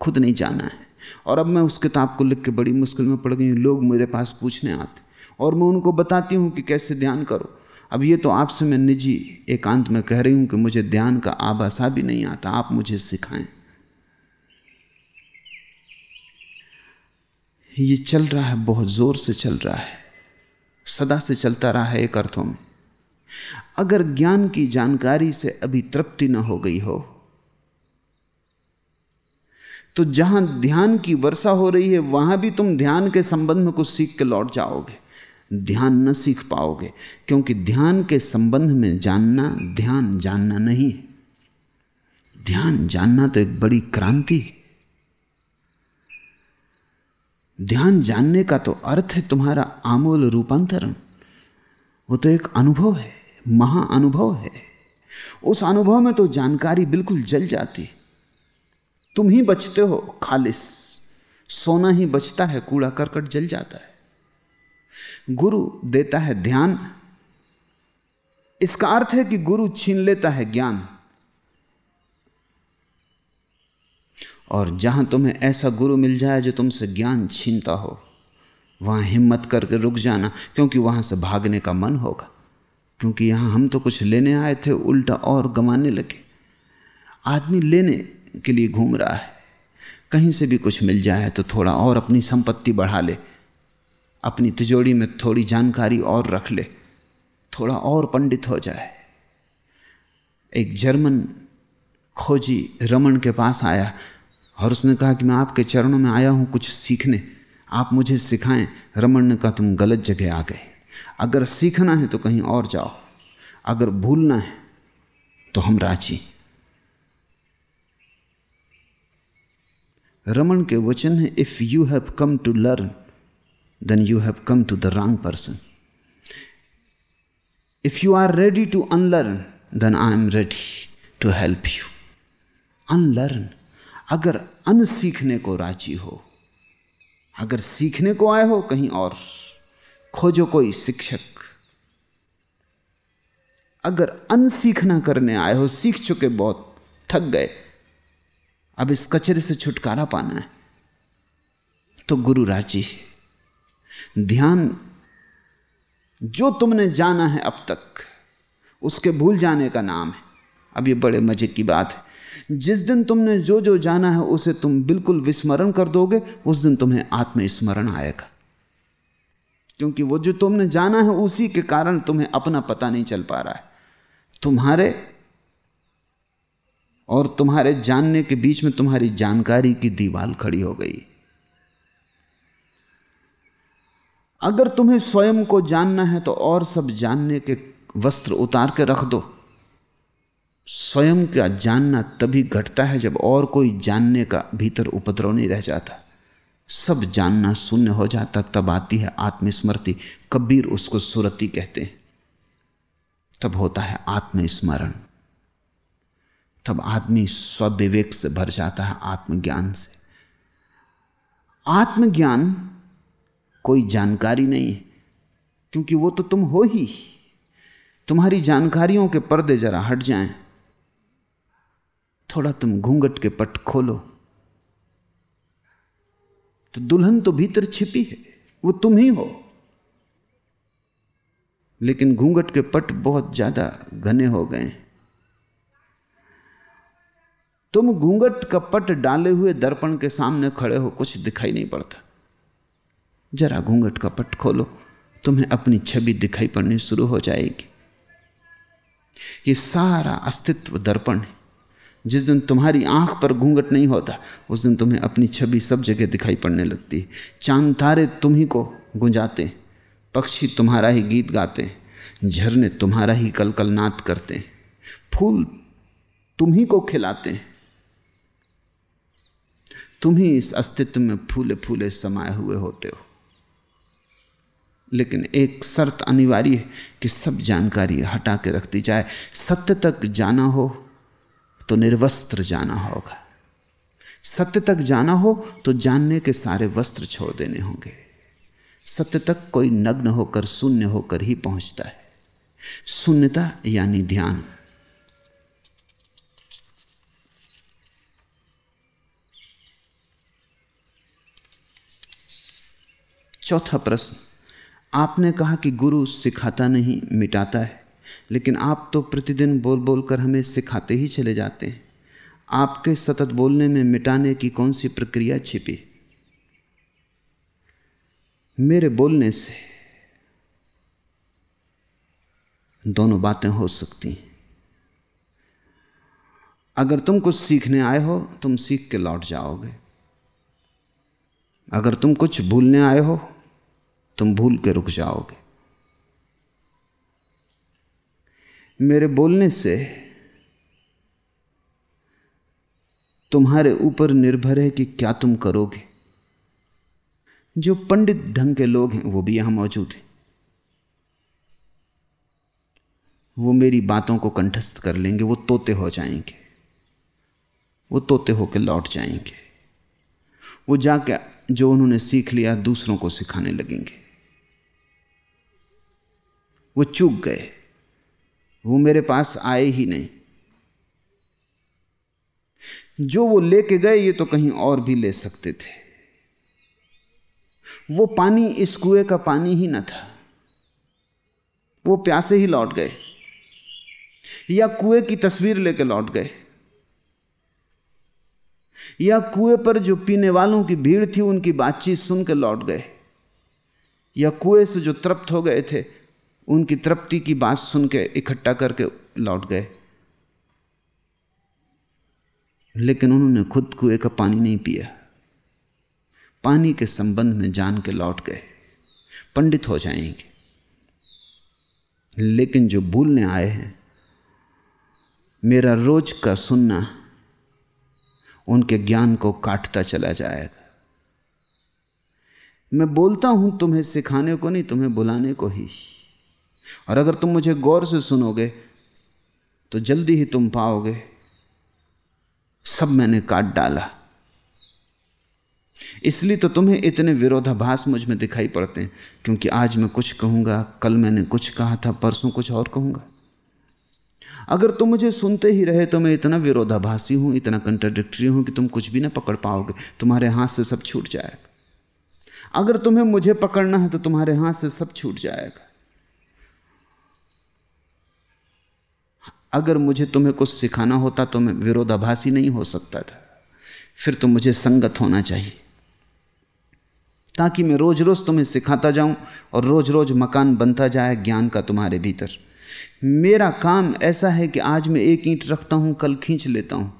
Speaker 2: खुद नहीं जाना है। और अब मैं उस किताब को लिख के बड़ी मुश्किल में पड़ गई हूँ, लोग मेरे पास पूछने आते और मैं उनको बताती हूँ कि कैसे ध्यान करो। अब ये तो आपसे मैं निजी एकांत में कह रही हूँ कि मुझे ध्यान का आभासा भी नहीं आता, आप मुझे सिखाएँ। ये चल रहा है, बहुत ज़ोर से चल रहा है, सदा से चलता रहा है एक अर्थों में। अगर ज्ञान की जानकारी से अभी तृप्ति न हो गई हो तो जहाँ ध्यान की वर्षा हो रही है, वहाँ भी तुम ध्यान के संबंध में कुछ सीख के लौट जाओगे। ध्यान न सीख पाओगे, क्योंकि ध्यान के संबंध में जानना, ध्यान जानना नहीं है। ध्यान जानना तो एक बड़ी क्रांति है। ध्यान जानने का तो अर्थ है तुम्हारा आमूल रूपांतरण। वो तो एक अनुभव है, महा अनुभव है। उस अनुभव में तो जानकारी बिल्कुल जल जाती तुम ही बचते हो, खालिस। सोना ही बचता है, कूड़ा करकट जल जाता है। गुरु देता है ध्यान। इसका अर्थ है कि गुरु छीन लेता है ज्ञान। और जहाँ तुम्हें ऐसा गुरु मिल जाए जो तुमसे ज्ञान छीनता हो, वहाँ हिम्मत करके रुक जाना, क्योंकि वहाँ से भागने का मन होगा। क्योंकि यहाँ हम तो कुछ लेने आए थे, उल्टा और गमाने लगे। आदमी लेने के लिए घूम रहा है। कहीं से भी कुछ मिल जाए तो थोड़ा और अपनी संपत्ति बढ़ा ले। अपनी तिजोड़ी में थोड़ी जानकारी और रख ले। थोड़ा और पंडित हो जाए। एक जर्मन खोजी रमन के पास आया और उसने कहा कि मैं आपके चरणों में आया हूँ कुछ सीखने। आप मुझे सिखाएँ। रमन ने कहा, तुम गलत जगह आ गए। अगर सीखना है तो कहीं और जाओ। अगर भूलना है तो हम राज़ी। रमन के वचन है if you have come to learn then you have come to the wrong person if you are ready to unlearn then I am ready to help you unlearn अगर अन सीखने को राज़ी हो, अगर सीखने को आए हो कहीं और, खोजो कोई शिक्षक। अगर अन सीखना करने आए हो, सीख चुके बहुत, थक गए। अब इस कचरे से छुटकारा पाना है। तो गुरु राज़ी, ध्यान जो तुमने जाना है अब तक, उसके भूल जाने का नाम है। अब ये बड़े मज़े की बात है। जिस दिन तुमने जो जो जाना है, उसे तुम बिल्कुल विस्मरण कर दोगे, उस दिन तुम्हें आत्मस्मरण आएगा। क्योंकि वो जो तुमने जाना है, उसी के कारण तुम्हें अपना पता नहीं चल पा रहा है। तुम्हारे और तुम्हारे जानने के बीच में तुम्हारी जानकारी की दीवार खड़ी हो गई। अगर तुम्हें स्वयं को जानना है तो और सब जानने के वस्त्र उतार के रख दो। स्वयं का जानना तभी घटता है जब और कोई जानने का भीतर उपद्रव नहीं रह जाता। सब जानना शून्य हो जाता, तब आती है आत्मस्मृति। कबीर उसको सुरति कहते हैं। तब होता है आत्मस्मरण। तब आदमी स्वविवेक से भर जाता है आत्मज्ञान से। आत्मज्ञान कोई जानकारी नहीं है क्योंकि वो तो तुम हो ही। तुम्हारी जानकारियों के पर्दे जरा हट जाएँ। थोड़ा तुम घूंघट के पट खोलो। तो दुल्हन तो भीतर छिपी है, वो तुम ही हो। लेकिन घूंघट के पट बहुत ज़्यादा घने हो गए तुम घूंघट का पट डाले हुए दर्पण के सामने खड़े हो, कुछ दिखाई नहीं पड़ता। जरा घूंघट का पट खोलो, तुम्हें अपनी छवि दिखाई पड़नी शुरू हो जाएगी। ये सारा अस्तित्व दर्पण है। जिस दिन तुम्हारी आँख पर घूंघट नहीं होता, उस दिन तुम्हें अपनी छवि सब जगह दिखाई पड़ने लगती है। चाँद तारे तुम्ही को गुंजाते पक्षी तुम्हारा ही गीत गाते हैं, झरने तुम्हारा ही कल कल नाद करते फूल तुम्ही को खिलाते तुम ही इस अस्तित्व में फूले फूले समाये हुए होते हो। लेकिन एक शर्त अनिवार्य है कि सब जानकारी हटा के रख दी जाए। सत्य तक जाना हो तो निर्वस्त्र जाना होगा। सत्य तक जाना हो तो जानने के सारे वस्त्र छोड़ देने होंगे। सत्य तक कोई नग्न होकर, शून्य होकर ही पहुँचता है। शून्यता यानी ध्यान। चौथा प्रश्न, आपने कहा कि गुरु सिखाता नहीं, मिटाता है। लेकिन आप तो प्रतिदिन बोल बोल कर हमें सिखाते ही चले जाते हैं। आपके सतत बोलने में मिटाने की कौन सी प्रक्रिया छिपी? मेरे बोलने से दोनों बातें हो सकती हैं। अगर तुम कुछ सीखने आए हो, तुम सीख के लौट जाओगे। अगर तुम कुछ भूलने आए हो तुम भूल के रुक जाओगे। मेरे बोलने से तुम्हारे ऊपर निर्भर है कि क्या तुम करोगे। जो पंडित ढंग के लोग हैं, वो भी यहाँ मौजूद हैं। वो मेरी बातों को कंठस्थ कर लेंगे, वो तोते हो जाएँगे। वो तोते होकर लौट जाएँगे। वो जाके जो उन्होंने सीख लिया, दूसरों को सिखाने लगेंगे। वो चूक गए। वो मेरे पास आए ही नहीं। जो वो लेके गए, ये तो कहीं और भी ले सकते थे। वो पानी इस कुएँ का पानी ही न था। वो प्यासे ही लौट गए। या कुएँ की तस्वीर लेके लौट गए। या कुएँ पर जो पीने वालों की भीड़ थी, उनकी बातचीत सुन के लौट गए। या कुएँ से जो तृप्त हो गए थे उनकी तृप्ति की बात सुन के इकट्ठा करके लौट गए। लेकिन उन्होंने खुद कुएँ का पानी नहीं पिया। पानी के संबंध में जान के लौट गए। पंडित हो जाएँगे। लेकिन जो भूलने आए हैं, मेरा रोज का सुनना उनके ज्ञान को काटता चला जाएगा। मैं बोलता हूँ, तुम्हें सिखाने को नहीं, तुम्हें बुलाने को ही। और अगर तुम मुझे गौर से सुनोगे तो जल्दी ही तुम पाओगे। सब मैंने काट डाला। इसलिए तो तुम्हें इतने विरोधाभास मुझमें दिखाई पड़ते हैं, क्योंकि आज मैं कुछ कहूँगा, कल मैंने कुछ कहा था, परसों कुछ और कहूँगा। अगर तुम मुझे सुनते ही रहे तो मैं इतना विरोधाभासी हूँ, इतना कंट्राडिक्टरी हूँ कि तुम कुछ भी ना पकड़ पाओगे, तुम्हारे हाथ से सब छूट जाएगा। अगर तुम्हें मुझे पकड़ना है तो तुम्हारे हाथ से सब छूट जाएगा। अगर मुझे तुम्हें कुछ सिखाना होता तो मैं विरोधाभासी नहीं हो सकता था। फिर तो मुझे संगत होना चाहिए। ताकि मैं रोज रोज तुम्हें सिखाता जाऊँ और रोज रोज मकान बनता जाए ज्ञान का तुम्हारे भीतर। मेरा काम ऐसा है कि आज मैं एक ईंट रखता हूँ, कल खींच लेता हूँ।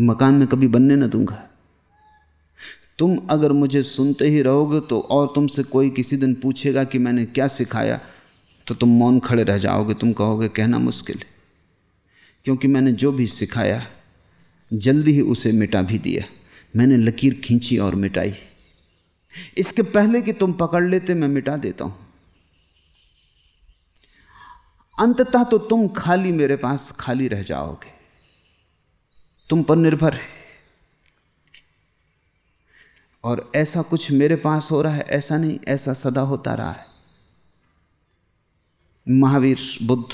Speaker 2: मकान में कभी बनने ना दूँगा। तुम अगर मुझे सुनते ही रहोगे तो और तुमसे कोई किसी दिन पूछेगा कि मैंने क्या सिखाया तो तुम मौन खड़े रह जाओगे, तुम कहोगे, कहना मुश्किल है। क्योंकि मैंने जो भी सिखाया, जल्दी ही उसे मिटा भी दिया। मैंने लकीर खींची और मिटाई। इसके पहले कि तुम पकड़ लेते, मैं मिटा देता हूँ। अंततः तो तुम खाली मेरे पास खाली रह जाओगे। तुम पर निर्भर है। और ऐसा कुछ मेरे पास हो रहा है, ऐसा नहीं, ऐसा सदा होता रहा है। महावीर बुद्ध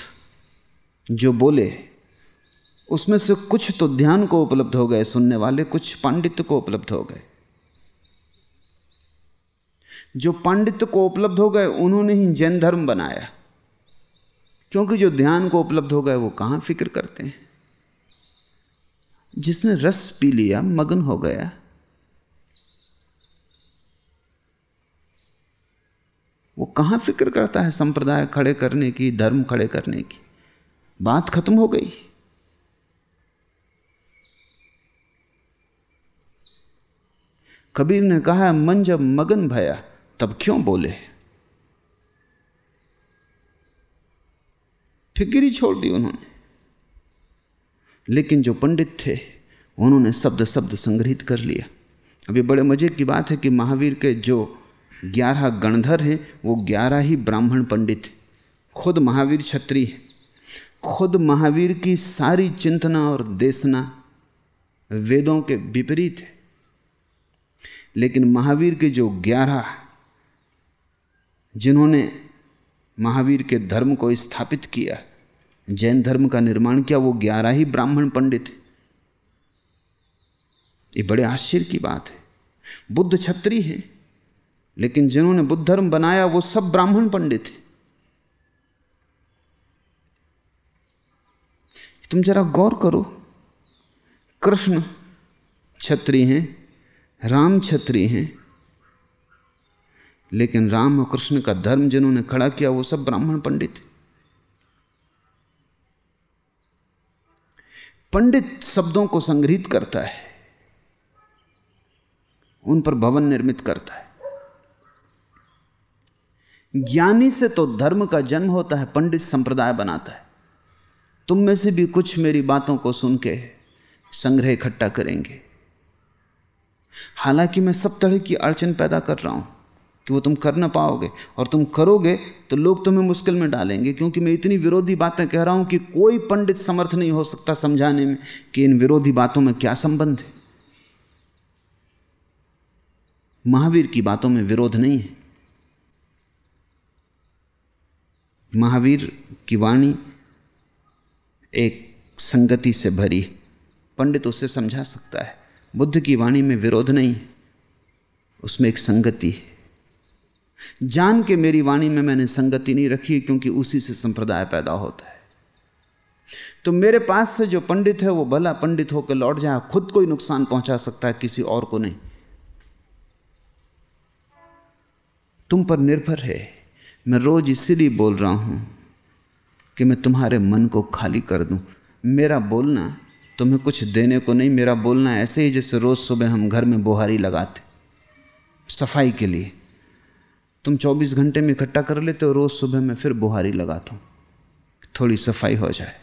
Speaker 2: जो बोले, उसमें से कुछ तो ध्यान को उपलब्ध हो गए, सुनने वाले कुछ पांडित्य को उपलब्ध हो गए। जो पांडित्य को उपलब्ध हो गए, उन्होंने ही जैन धर्म बनाया। क्योंकि जो ध्यान को उपलब्ध हो गए, वो कहाँ फ़िक्र करते हैं? जिसने रस पी लिया, मगन हो गया। वो कहाँ फ़िक्र करता है संप्रदाय खड़े करने की, धर्म खड़े करने की? बात खत्म हो गई। कबीर ने कहा, मन जब मगन भया, तब क्यों बोले? फिक्री छोड़ दी उन्होंने। लेकिन जो पंडित थे, उन्होंने शब्द शब्द संग्रहित कर लिया। अभी बड़े मज़े की बात है कि महावीर के जो ग्यारह गणधर हैं, वो ग्यारह ही ब्राह्मण पंडित हैं। खुद महावीर छत्री है। खुद महावीर की सारी चिंतना और देशना वेदों के विपरीत है। लेकिन महावीर के जो ग्यारह जिन्होंने महावीर के धर्म को स्थापित किया, जैन धर्म का निर्माण किया, वो ग्यारह ही ब्राह्मण पंडित ये बड़े आश्चर्य की बात है। बुद्ध छत्री हैं लेकिन जिन्होंने बुद्ध धर्म बनाया, वो सब ब्राह्मण पंडित हैं तुम जरा गौर करो, कृष्ण छत्री हैं, राम छत्री हैं, लेकिन राम और कृष्ण का धर्म जिन्होंने खड़ा किया, वो सब ब्राह्मण पंडित थे। पंडित शब्दों को संग्रहित करता है, उन पर भवन निर्मित करता है। ज्ञानी से तो धर्म का जन्म होता है, पंडित संप्रदाय बनाता है। तुम में से भी कुछ मेरी बातों को सुन के संग्रह इकट्ठा करेंगे। हालाँकि मैं सब तरह की अड़चन पैदा कर रहा हूँ कि वो तुम कर ना पाओगे, और तुम करोगे तो लोग तुम्हें मुश्किल में डालेंगे, क्योंकि मैं इतनी विरोधी बातें कह रहा हूँ कि कोई पंडित समर्थ नहीं हो सकता समझाने में कि इन विरोधी बातों में क्या संबंध है। महावीर की बातों में विरोध नहीं है। महावीर की वाणी एक संगति से भरी पंडित उसे समझा सकता है। बुद्ध की वाणी में विरोध नहीं है। उसमें एक संगति है। जान के मेरी वाणी में मैंने संगति नहीं रखी क्योंकि उसी से संप्रदाय पैदा होता है। तो मेरे पास से जो पंडित है, वो भला पंडित होकर लौट जाए। खुद कोई नुकसान पहुँचा सकता है, किसी और को नहीं। तुम पर निर्भर है। मैं रोज इसीलिए बोल रहा हूँ कि मैं तुम्हारे मन को खाली कर दूँ। मेरा बोलना तुम्हें कुछ देने को नहीं, मेरा बोलना ऐसे ही जैसे रोज सुबह हम घर में बुहारी लगाते। सफ़ाई के लिए। तुम 24 घंटे में इकट्ठा कर लेते हो, रोज सुबह मैं फिर बुहारी लगाता हूँ। थोड़ी सफ़ाई हो जाए।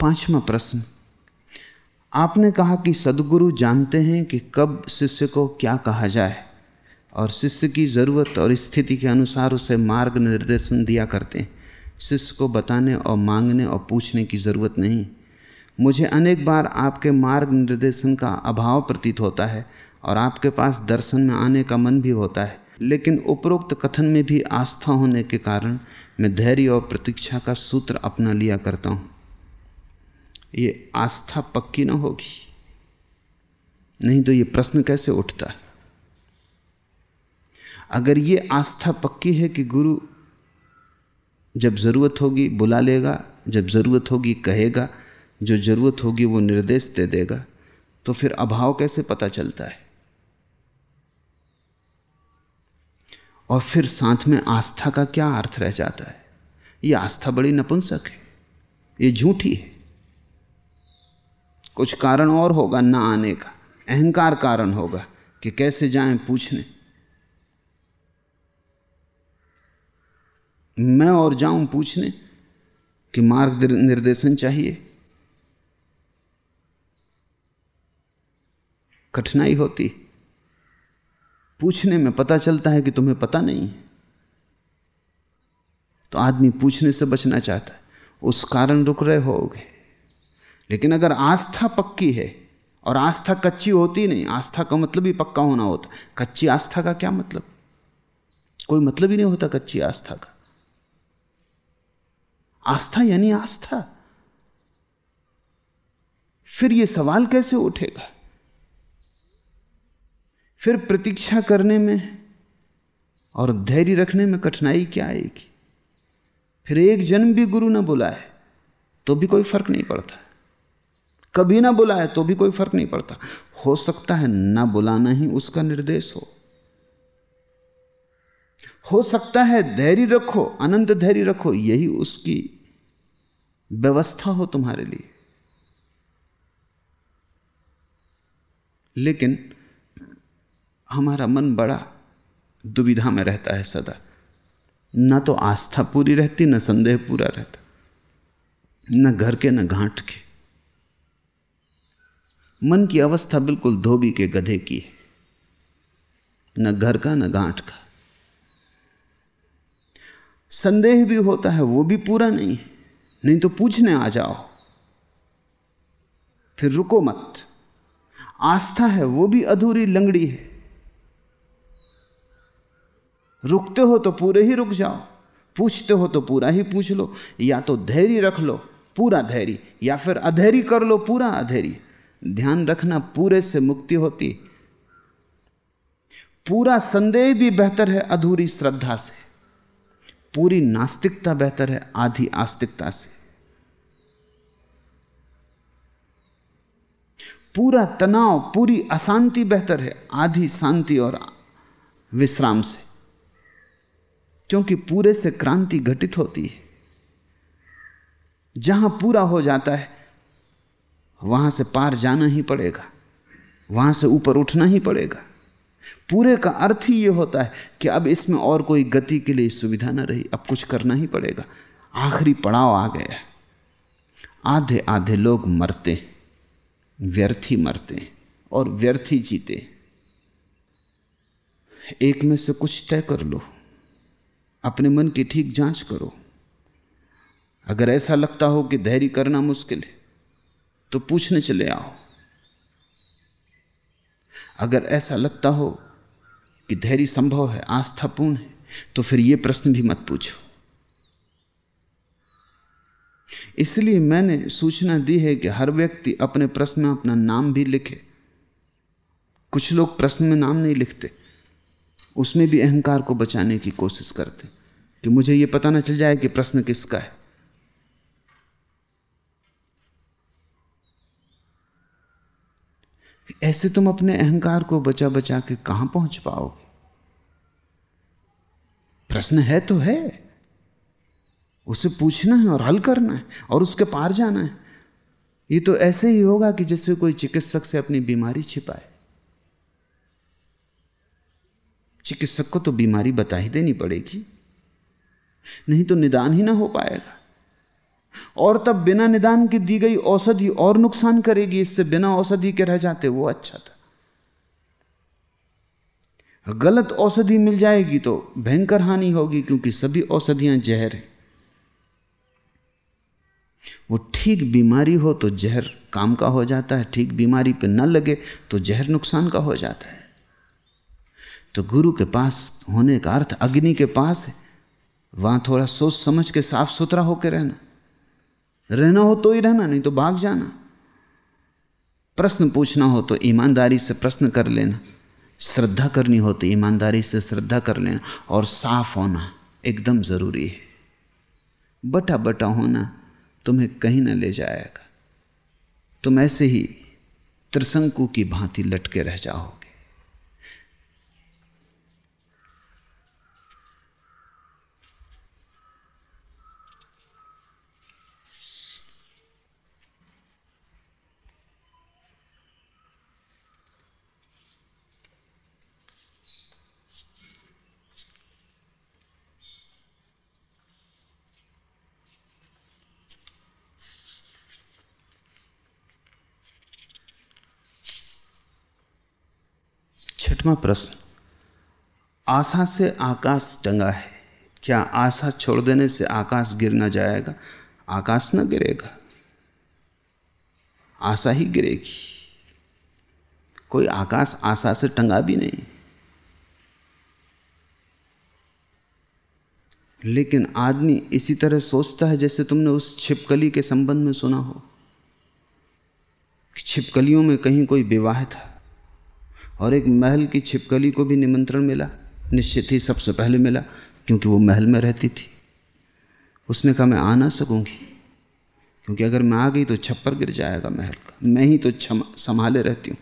Speaker 2: पांचवा प्रश्न। आपने कहा कि सदगुरु जानते हैं कि कब शिष्य को क्या कहा जाए और शिष्य की ज़रूरत और स्थिति के अनुसार उसे मार्ग निर्देशन दिया करते हैं। शिष्य को बताने और मांगने और पूछने की ज़रूरत नहीं। मुझे अनेक बार आपके मार्ग निर्देशन का अभाव प्रतीत होता है और आपके पास दर्शन में आने का मन भी होता है, लेकिन उपरोक्त कथन में भी आस्था होने के कारण मैं धैर्य और प्रतीक्षा का सूत्र अपना लिया करता हूँ। ये आस्था पक्की ना होगी। नहीं तो ये प्रश्न कैसे उठता? है अगर ये आस्था पक्की है कि गुरु जब ज़रूरत होगी बुला लेगा, जब ज़रूरत होगी कहेगा, जो ज़रूरत होगी वो निर्देश दे देगा तो फिर अभाव कैसे पता चलता है? और फिर साथ में आस्था का क्या अर्थ रह जाता है? ये आस्था बड़ी नपुंसक है, ये झूठी है। कुछ कारण और होगा ना आने का। अहंकार कारण होगा कि कैसे जाएँ पूछने। मैं और जाऊँ पूछने कि मार्ग निर्देशन चाहिए। कठिनाई होती। पूछने में पता चलता है कि तुम्हें पता नहीं है। तो आदमी पूछने से बचना चाहता है। उस कारण रुक रहे होगे। लेकिन अगर आस्था पक्की है और आस्था कच्ची होती नहीं, आस्था का मतलब ही पक्का होना होता। कच्ची आस्था का क्या मतलब? कोई मतलब ही नहीं होता कच्ची आस्था का। आस्था यानी आस्था। फिर यह सवाल कैसे उठेगा? फिर प्रतीक्षा करने में और धैर्य रखने में कठिनाई क्या आएगी? फिर एक जन्म भी गुरु ना बुलाए तो भी कोई फ़र्क नहीं पड़ता। कभी ना बुलाए तो भी कोई फ़र्क नहीं पड़ता। हो सकता है ना बुलाना ही उसका निर्देश हो। हो सकता है धैर्य रखो, अनंत धैर्य रखो, यही उसकी व्यवस्था हो तुम्हारे लिए। लेकिन हमारा मन बड़ा दुविधा में रहता है सदा। न तो आस्था पूरी रहती, न संदेह पूरा रहता। न घर के, न घाट के। मन की अवस्था बिल्कुल धोबी के गधे की है। न घर का, न गांठ का। संदेह भी होता है, वो भी पूरा नहीं है। नहीं तो पूछने आ जाओ। फिर रुको मत। आस्था है, वो भी अधूरी लंगड़ी है। रुकते हो तो पूरे ही रुक जाओ। पूछते हो तो पूरा ही पूछ लो। या तो धैर्य रख लो, पूरा धैर्य। या फिर अधैर्य कर लो, पूरा अधैर्य। ध्यान रखना पूरे से मुक्ति होती पूरा संदेह भी बेहतर है, अधूरी श्रद्धा से। पूरी नास्तिकता बेहतर है, आधी आस्तिकता से। पूरा तनाव, पूरी अशांति बेहतर है, आधी शांति और विश्राम से। क्योंकि पूरे से क्रांति घटित होती है। जहाँ पूरा हो जाता है वहाँ से पार जाना ही पड़ेगा। वहाँ से ऊपर उठना ही पड़ेगा। पूरे का अर्थ ही यह होता है कि अब इसमें और कोई गति के लिए सुविधा ना रही, अब कुछ करना ही पड़ेगा। आखिरी पड़ाव आ गया आधे आधे लोग मरते व्यर्थी मरते और व्यर्थी जीते एक में से कुछ तय कर लो, अपने मन की ठीक जाँच करो। अगर ऐसा लगता हो कि धैर्य करना मुश्किल है तो पूछने चले आओ। अगर ऐसा लगता हो कि धैर्य संभव है, आस्थापूर्ण है तो फिर यह प्रश्न भी मत पूछो। इसलिए मैंने सूचना दी है कि हर व्यक्ति अपने प्रश्न में अपना नाम भी लिखे। कुछ लोग प्रश्न में नाम नहीं लिखते। उसमें भी अहंकार को बचाने की कोशिश करते। कि मुझे यह पता ना चल जाए कि प्रश्न किसका है। ऐसे तुम अपने अहंकार को बचा बचा के कहाँ पहुँच पाओगे? प्रश्न है तो है। उसे पूछना है और हल करना है और उसके पार जाना है। ये तो ऐसे ही होगा कि जैसे कोई चिकित्सक से अपनी बीमारी छिपाए। चिकित्सक को तो बीमारी बता ही देनी पड़ेगी। नहीं तो निदान ही ना हो पाएगा। और तब बिना निदान की दी गई औषधि और नुकसान करेगी, इससे बिना औषधि के रह जाते वो अच्छा था। गलत औषधि मिल जाएगी तो भयंकर हानि होगी, क्योंकि सभी औषधियाँ जहर हैं। वो ठीक बीमारी हो तो जहर काम का हो जाता है, ठीक बीमारी पे न लगे तो जहर नुकसान का हो जाता है। तो गुरु के पास होने का अर्थ अग्नि के पास है, वहाँ थोड़ा सोच समझ के साफ़ सुथरा होकर रहना। रहना हो तो ही रहना, नहीं तो भाग जाना। प्रश्न पूछना हो तो ईमानदारी से प्रश्न कर लेना। श्रद्धा करनी हो तो ईमानदारी से श्रद्धा कर लेना और साफ़ होना एकदम ज़रूरी है। बटा बटा होना तुम्हें कहीं ना ले जाएगा। तुम ऐसे ही त्रिशंकु की भांति लटके रह जाओ। छठवां प्रश्न। आशा से आकाश टंगा है। क्या आशा छोड़ देने से आकाश गिर ना जाएगा? आकाश ना गिरेगा। आशा ही गिरेगी। कोई आकाश आशा से टंगा भी नहीं। लेकिन आदमी इसी तरह सोचता है जैसे तुमने उस छिपकली के संबंध में सुना हो। छिपकलियों में कहीं कोई विवाह था। और एक महल की छिपकली को भी निमंत्रण मिला। निश्चित ही सबसे पहले मिला, क्योंकि वो महल में रहती थी। उसने कहा, मैं आ ना सकूँगी, क्योंकि अगर मैं आ गई तो छप्पर गिर जाएगा महल का। मैं ही तो संभाले रहती हूँ।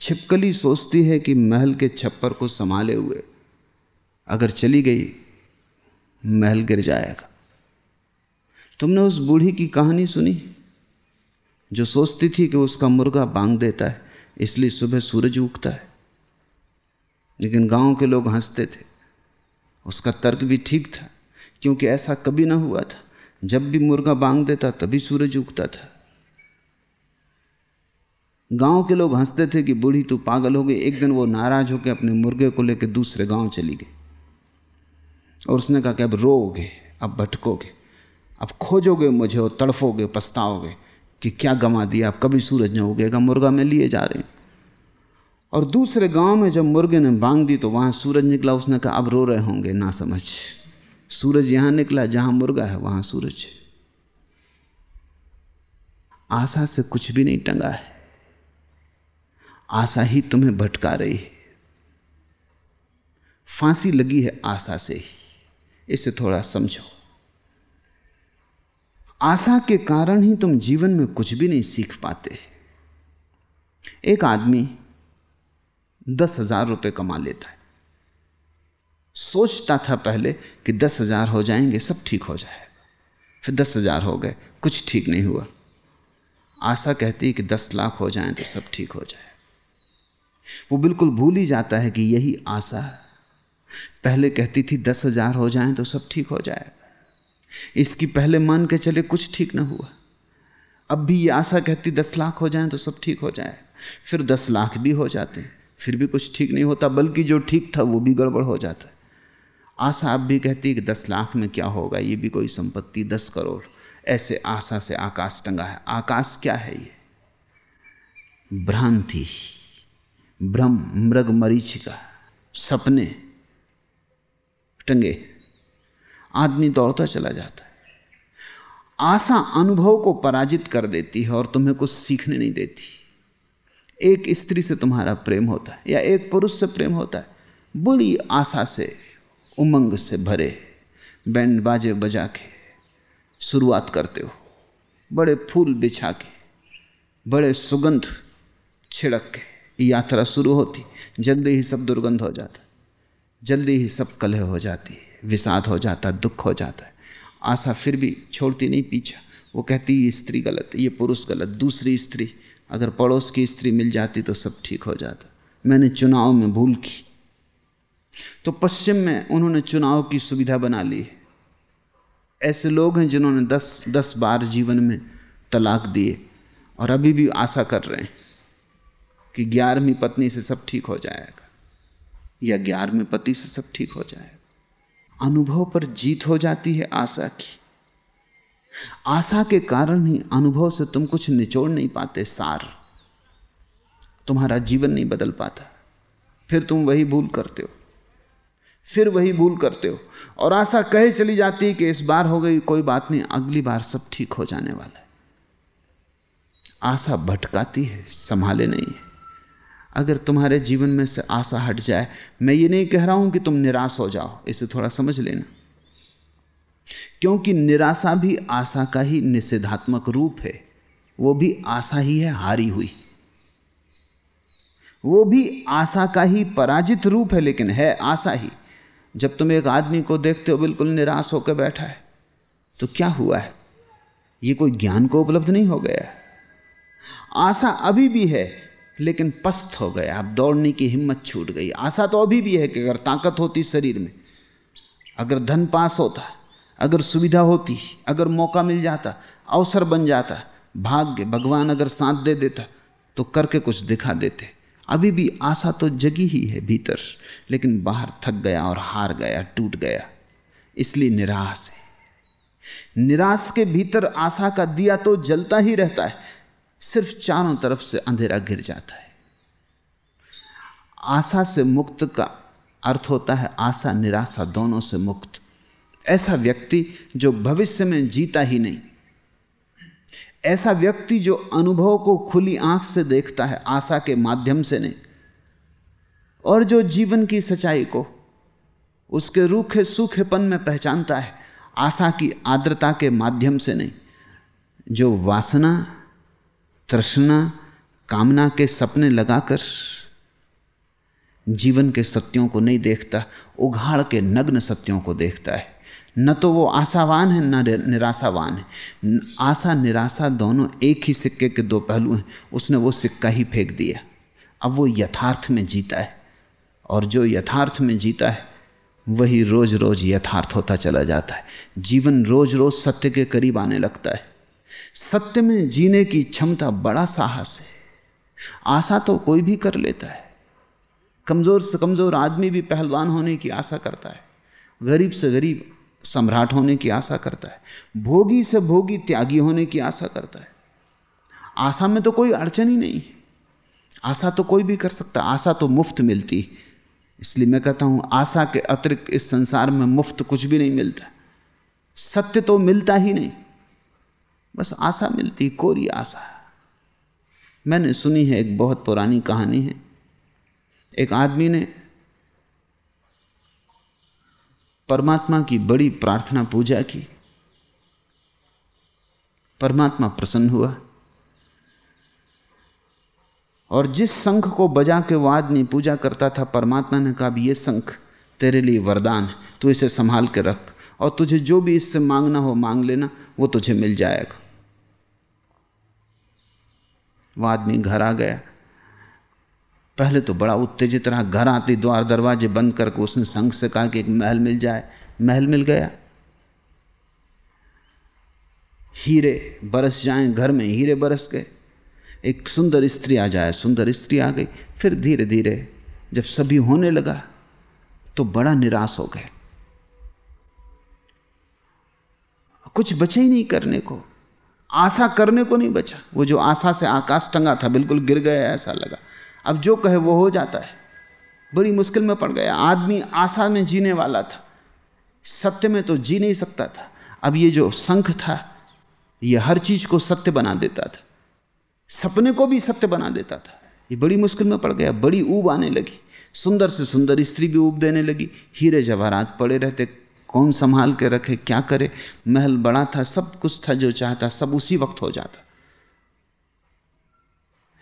Speaker 2: छिपकली सोचती है कि महल के छप्पर को संभाले हुए अगर चली गई, महल गिर जाएगा। तुमने उस बूढ़ी की कहानी सुनी? जो सोचती थी कि उसका मुर्गा बांग देता है, इसलिए सुबह सूरज उगता है। लेकिन गाँव के लोग हँसते थे। उसका तर्क भी ठीक था, क्योंकि ऐसा कभी ना हुआ था। जब भी मुर्गा बांग देता, तभी सूरज उगता था। गाँव के लोग हँसते थे कि बूढ़ी तू पागल हो गई। एक दिन वो नाराज़ होकर अपने मुर्गे को लेकर दूसरे गाँव चली गई। और उसने कहा कि अब रोओगे, अब भटकोगे, अब खोजोगे मुझे और तड़फोगे, पछताओगे कि क्या गंवा दिया, अब कभी सूरज न उगेगा, मुर्गा में लिए जा रहे हैं। और दूसरे गाँव में जब मुर्गे ने बांग दी तो वहाँ सूरज निकला। उसने कहा, अब रो रहे होंगे, ना समझ। सूरज यहाँ निकला, जहाँ मुर्गा है, वहाँ सूरज है। आशा से कुछ भी नहीं टंगा है। आशा ही तुम्हें भटका रही है। फांसी लगी है आशा से ही। इसे थोड़ा समझो। आशा के कारण ही तुम जीवन में कुछ भी नहीं सीख पाते। एक आदमी दस हज़ार रुपये कमा लेता है। सोचता था पहले कि दस हज़ार हो जाएँगे, सब ठीक हो जाएगा। फिर दस हज़ार हो गए, कुछ ठीक नहीं हुआ। आशा कहती है कि दस लाख हो जाए तो सब ठीक हो जाए वो बिल्कुल भूल ही जाता है कि यही आशा है। पहले कहती थी दस हज़ार हो जाए तो सब ठीक हो जाएगा। इसकी पहले मान के चले कुछ ठीक ना हुआ। अब भी ये आशा कहती दस लाख हो जाए तो सब ठीक हो जाए फिर दस लाख भी हो जाते फिर भी कुछ ठीक नहीं होता, बल्कि जो ठीक था वो भी गड़बड़ हो जाता है। आशा अब भी कहती है कि दस लाख में क्या होगा? ये भी कोई संपत्ति, दस करोड़। ऐसे आशा से आकाश टंगा है। आकाश क्या है ये? भ्रांति, भ्रम, मृग मरीचिका, सपने टंगे। आदमी दौड़ता चला जाता है। आशा अनुभव को पराजित कर देती है और तुम्हें कुछ सीखने नहीं देती। एक स्त्री से तुम्हारा प्रेम होता है या एक पुरुष से प्रेम होता है, बड़ी आशा से, उमंग से भरे बैंड बाजे बजा के शुरुआत करते हो। बड़े फूल बिछा के बड़े सुगंध छिड़क के यात्रा शुरू होती, जल्दी ही सब दुर्गंध हो जाता, जल्दी ही सब कलह हो जाती, विषाद हो जाता, दुख हो जाता है। आशा फिर भी छोड़ती नहीं पीछा। वो कहती, ये स्त्री गलत, ये पुरुष गलत, दूसरी स्त्री अगर पड़ोस की स्त्री मिल जाती तो सब ठीक हो जाता। मैंने चुनाव में भूल की। तो पश्चिम में उन्होंने चुनाव की सुविधा बना ली है। ऐसे लोग हैं जिन्होंने दस दस बार जीवन में तलाक दिए और अभी भी आशा कर रहे हैं कि ग्यारहवीं पत्नी से सब ठीक हो जाएगा या ग्यारहवीं पति से सब ठीक हो जाएगा। अनुभव पर जीत हो जाती है आशा की। आशा के कारण ही अनुभव से तुम कुछ निचोड़ नहीं पाते, सार। तुम्हारा जीवन नहीं बदल पाता। फिर तुम वही भूल करते हो। फिर वही भूल करते हो। और आशा कहे चली जाती है कि इस बार हो गई, कोई बात नहीं, अगली बार सब ठीक हो जाने वाला है। आशा भटकाती है, संभाले नहीं है। अगर तुम्हारे जीवन में से आशा हट जाए, मैं ये नहीं कह रहा हूँ कि तुम निराश हो जाओ, इसे थोड़ा समझ लेना। क्योंकि निराशा भी आशा का ही निषेधात्मक रूप है। वो भी आशा ही है, हारी हुई। वो भी आशा का ही पराजित रूप है, लेकिन है आशा ही। जब तुम एक आदमी को देखते हो, बिल्कुल निराश होकर बैठा है तो क्या हुआ है? ये कोई ज्ञान को उपलब्ध नहीं हो गया आशा अभी भी है, लेकिन पस्त हो गया। अब दौड़ने की हिम्मत छूट गई। आशा तो अभी भी है कि अगर ताकत होती शरीर में, अगर धन पास होता अगर सुविधा होती, अगर मौका मिल जाता, अवसर बन जाता, भाग्य भगवान अगर साथ दे देता तो करके कुछ दिखा देते। अभी भी आशा तो जगी ही है भीतर, लेकिन बाहर थक गया और हार गया, टूट गया। इसलिए निराश है। निराश के भीतर आशा का दिया तो जलता ही रहता है, सिर्फ़ चारों तरफ़ से अंधेरा गिर जाता है। आशा से मुक्त का अर्थ होता है, आशा निराशा दोनों से मुक्त। ऐसा व्यक्ति जो भविष्य में जीता ही नहीं। ऐसा व्यक्ति जो अनुभव को खुली आँख से देखता है, आशा के माध्यम से नहीं। और जो जीवन की सच्चाई को उसके रूखे सूखेपन में पहचानता है, आशा की आर्द्रता के माध्यम से नहीं। जो वासना, तृष्णा, कामना के सपने लगाकर जीवन के सत्यों को नहीं देखता, उघाड़ के नग्न सत्यों को देखता है। न तो वो आशावान है, न निराशावान है। आशा, निराशा दोनों एक ही सिक्के के दो पहलू हैं। उसने वो सिक्का ही फेंक दिया। अब वो यथार्थ में जीता है। और जो यथार्थ में जीता है, वही रोज रोज यथार्थ होता चला जाता है। जीवन रोज रोज सत्य के करीब आने लगता है। सत्य में जीने की क्षमता बड़ा साहस है। आशा तो कोई भी कर लेता है। कमज़ोर से कमज़ोर आदमी भी पहलवान होने की आशा करता है। गरीब से गरीब सम्राट होने की आशा करता है, भोगी से भोगी त्यागी होने की आशा करता है। आशा में तो कोई अड़चन ही नहीं। आशा तो कोई भी कर सकता, आशा तो मुफ़्त मिलती। इसलिए मैं कहता हूँ, आशा के अतिरिक्त इस संसार में मुफ़्त कुछ भी नहीं मिलता। सत्य तो मिलता ही नहीं। बस आशा मिलती, कोरी आशा। मैंने सुनी है, एक बहुत पुरानी कहानी है। एक आदमी ने परमात्मा की बड़ी प्रार्थना पूजा की। परमात्मा प्रसन्न हुआ। और जिस शंख को बजा के वो आदमी पूजा करता था, परमात्मा ने कहा भी ये शंख तेरे लिए वरदान है, तू इसे संभाल के रख और तुझे जो भी इससे मांगना हो, मांग लेना, वो तुझे मिल जाएगा। वो आदमी घर आ गया। पहले तो बड़ा उत्तेजित रहा, घर आती द्वार दरवाजे बंद करके उसने संघ से कहा कि एक महल मिल जाए। महल मिल गया। हीरे बरस जाएँ, घर में हीरे बरस गए। एक सुंदर स्त्री आ जाए, सुंदर स्त्री आ गई। फिर धीरे धीरे जब सभी होने लगा तो बड़ा निराश हो गए। कुछ बचे ही नहीं करने को। आशा करने को नहीं बचा। वो जो आशा से आकाश टंगा था, बिल्कुल गिर गया, ऐसा लगा। अब जो कहे वो हो जाता है। बड़ी मुश्किल में पड़ गया। आदमी आशा में जीने वाला था। सत्य में तो जी नहीं सकता था। अब ये जो संख था, ये हर चीज़ को सत्य बना देता था। सपने को भी सत्य बना देता था। ये बड़ी मुश्किल में पड़ गया। बड़ी ऊब आने लगी। सुंदर से सुंदर स्त्री भी ऊब देने लगी। हीरे जवाहरात पड़े रहते। कौन संभाल के रखे? क्या करे? महल बड़ा था। सब कुछ था जो चाहता। सब उसी वक्त हो जाता।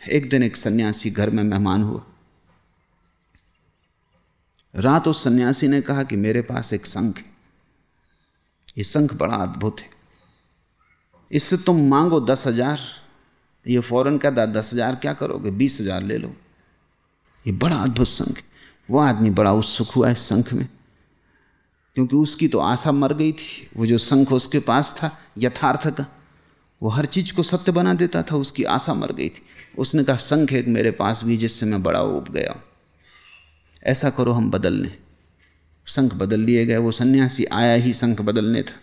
Speaker 2: एक दिन एक सन्यासी घर में मेहमान हुआ। रात उस सन्यासी ने कहा कि मेरे पास एक शंख है। ये शंख बड़ा अद्भुत है। इससे तुम मांगो दस हज़ार। ये फ़ौरन कहता दस हज़ार क्या करोगे? बीस हज़ार ले लो। ये बड़ा अद्भुत शंख वो आदमी बड़ा उत्सुक हुआ इस संख में। क्योंकि उसकी तो आशा मर गई थी। वो जो संख उसके पास था, यथार्थ का, वो हर चीज़ को सत्य बना देता था, उसकी आशा मर गई थी। उसने कहा, संख एक मेरे पास भी जिससे मैं बड़ा उब गया। ऐसा करो, हम बदल लें शंख बदल लिए गए, वो सन्यासी आया ही संख बदलने था।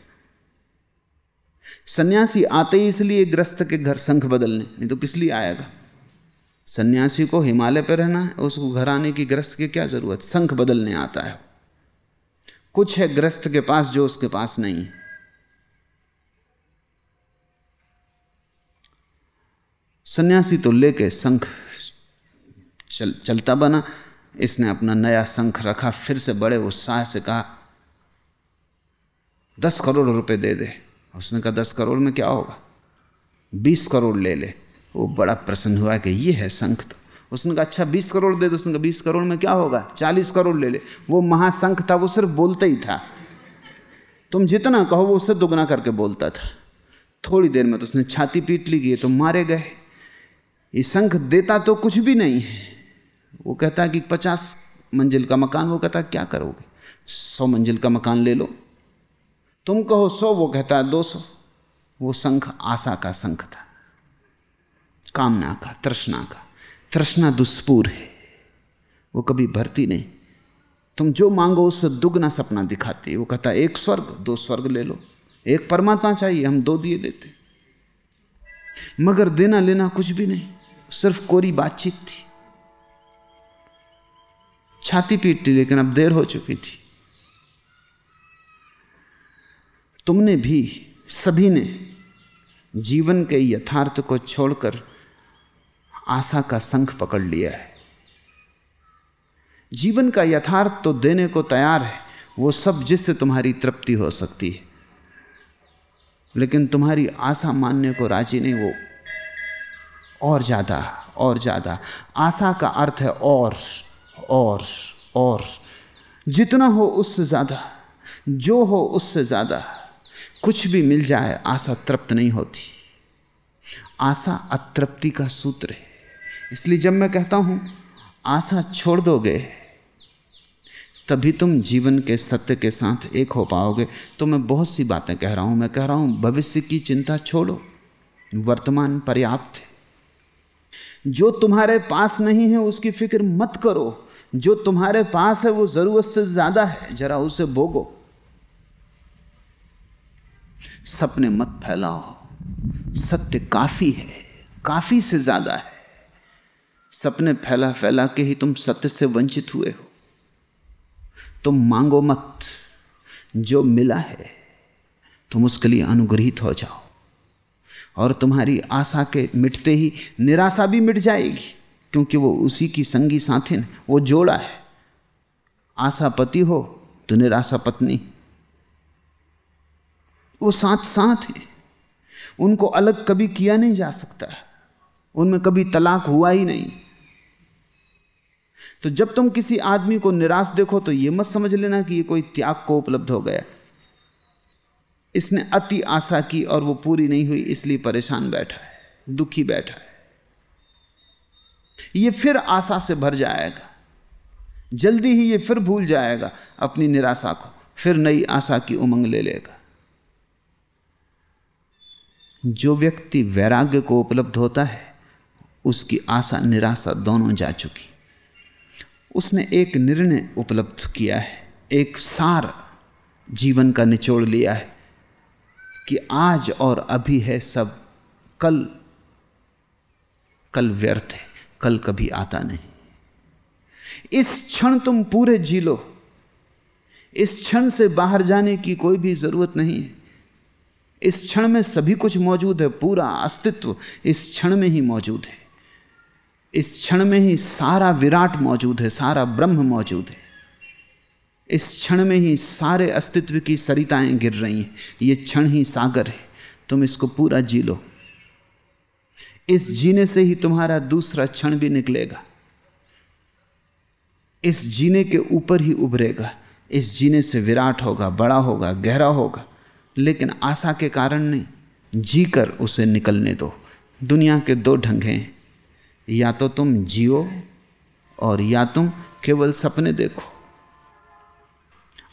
Speaker 2: सन्यासी आते ही इसलिए ग्रस्त के घर संख बदलने, नहीं तो किस लिए आएगा? सन्यासी को हिमालय पर रहना है, उसको घर आने की ग्रस्त की क्या ज़रूरत? संख बदलने आता है। कुछ है ग्रस्त के पास जो उसके पास नहीं है। सन्यासी तो लेके शंख चल, चलता बना। इसने अपना नया शंख रखा, फिर से बड़े उत्साह से कहा, दस करोड़ रुपए दे दे। उसने कहा, दस करोड़ में क्या होगा? बीस करोड़ ले ले। वो बड़ा प्रसन्न हुआ कि ये है शंख तो। उसने कहा अच्छा बीस करोड़ दे दो। उसने कहा, बीस करोड़ में क्या होगा? चालीस करोड़ ले ले। वो महाशंख था, वो सिर्फ़ बोलता ही था। तुम जितना कहो, वो उससे दुगना करके बोलता था। थोड़ी देर में तो उसने छाती पीट ली गई तो मारे गए। ये शंख देता तो कुछ भी नहीं है। वो कहता कि पचास मंजिल का मकान, वो कहता, क्या करोगे? सौ मंजिल का मकान ले लो। तुम कहो सौ, वो कहता है दो सौ। वो शंख आशा का शंख था। कामना का, तृष्णा का। तृष्णा दुष्पूर है। वो कभी भरती नहीं। तुम जो मांगो, उससे दुगना सपना दिखाती वो कहता, एक स्वर्ग, दो स्वर्ग ले लो। एक परमात्मा चाहिए, हम दो दिए देते। मगर देना लेना कुछ भी नहीं। सिर्फ़ कोरी बातचीत थी। छाती पीटती लेकिन अब देर हो चुकी थी। तुमने भी, सभी ने जीवन के यथार्थ को छोड़कर आशा का संख पकड़ लिया है। जीवन का यथार्थ तो देने को तैयार है, वो सब जिससे तुम्हारी तृप्ति हो सकती है। लेकिन तुम्हारी आशा मानने को राज़ी नहीं, वो और ज़्यादा और ज़्यादा। आशा का अर्थ है और और और। जितना हो उससे ज़्यादा, जो हो उससे ज़्यादा। कुछ भी मिल जाए, आशा तृप्त नहीं होती। आशा अतृप्ति का सूत्र है। इसलिए जब मैं कहता हूँ, आशा छोड़ दोगे, तभी तुम जीवन के सत्य के साथ एक हो पाओगे। तो मैं बहुत सी बातें कह रहा हूँ। मैं कह रहा हूँ, भविष्य की चिंता छोड़ो। वर्तमान पर्याप्त है। जो तुम्हारे पास नहीं है, उसकी फ़िक्र मत करो। जो तुम्हारे पास है, वो ज़रूरत से ज़्यादा है, जरा उसे भोगो। सपने मत फैलाओ। सत्य काफ़ी है, काफ़ी से ज़्यादा है। सपने फैला फैला के ही तुम सत्य से वंचित हुए हो। तुम मांगो मत। जो मिला है, तुम उसके लिए अनुग्रहित हो जाओ। और तुम्हारी आशा के मिटते ही निराशा भी मिट जाएगी, क्योंकि वो उसी की संगी साथी ने वो जोड़ा है। आशा पति हो तो निराशा पत्नी। वो साथ साथ है। उनको अलग कभी किया नहीं जा सकता। उनमें कभी तलाक हुआ ही नहीं। तो जब तुम किसी आदमी को निराश देखो तो यह मत समझ लेना कि ये कोई त्याग को उपलब्ध हो गया। इसने अति आशा की और वो पूरी नहीं हुई, इसलिए परेशान बैठा है, दुखी बैठा है। ये फिर आशा से भर जाएगा। जल्दी ही ये फिर भूल जाएगा अपनी निराशा को, फिर नई आशा की उमंग ले लेगा। जो व्यक्ति वैराग्य को उपलब्ध होता है, उसकी आशा निराशा दोनों जा चुकी। उसने एक निर्णय उपलब्ध किया है, एक सार जीवन का निचोड़ लिया है। कि आज और अभी है सब, कल कल व्यर्थ है, कल कभी आता नहीं। इस क्षण तुम पूरे जी लो। इस क्षण से बाहर जाने की कोई भी ज़रूरत नहीं है। इस क्षण में सभी कुछ मौजूद है, पूरा अस्तित्व इस क्षण में ही मौजूद है। इस क्षण में ही सारा विराट मौजूद है, सारा ब्रह्म मौजूद है। इस क्षण में ही सारे अस्तित्व की सरिताएँ गिर रही हैं। ये क्षण ही सागर है। तुम इसको पूरा जी लो। इस जीने से ही तुम्हारा दूसरा क्षण भी निकलेगा। इस जीने के ऊपर ही उभरेगा। इस जीने से विराट होगा, बड़ा होगा, गहरा होगा। लेकिन आशा के कारण नहीं। जीकर उसे निकलने दो। दुनिया के दो ढंग हैं। या तो तुम जियो और या तुम केवल सपने देखो।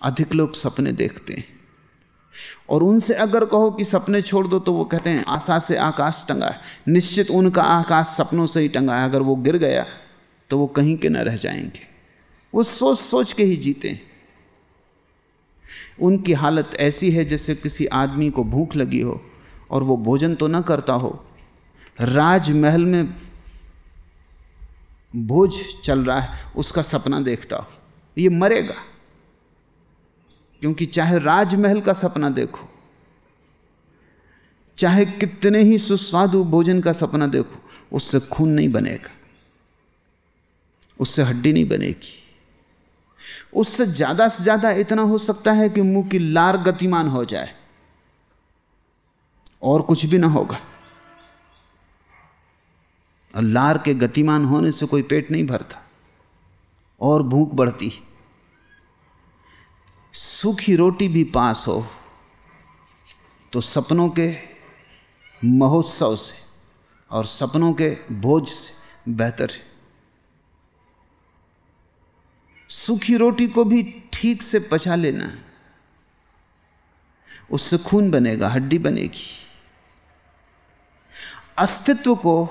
Speaker 2: अधिक लोग सपने देखते हैं। और उनसे अगर कहो कि सपने छोड़ दो तो वो कहते हैं, आशा से आकाश टंगा है। निश्चित उनका आकाश सपनों से ही टंगा है। अगर वो गिर गया तो वो कहीं के न रह जाएँगे। वो सोच सोच के ही जीते हैं। उनकी हालत ऐसी है जैसे किसी आदमी को भूख लगी हो और वो भोजन तो ना करता हो। राजमहल में भोज चल रहा है, उसका सपना देखता हो। ये मरेगा। क्योंकि चाहे राजमहल का सपना देखो, चाहे कितने ही सुस्वादु भोजन का सपना देखो, उससे खून नहीं बनेगा, उससे हड्डी नहीं बनेगी। उससे ज़्यादा से ज़्यादा इतना हो सकता है कि मुँह की लार गतिमान हो जाए, और कुछ भी ना होगा। और लार के गतिमान होने से कोई पेट नहीं भरता, और भूख बढ़ती है। सूखी रोटी भी पास हो तो सपनों के महोत्सव से और सपनों के बोझ से बेहतर है। सूखी रोटी को भी ठीक से पचा लेना है। उससे खून बनेगा, हड्डी बनेगी। अस्तित्व को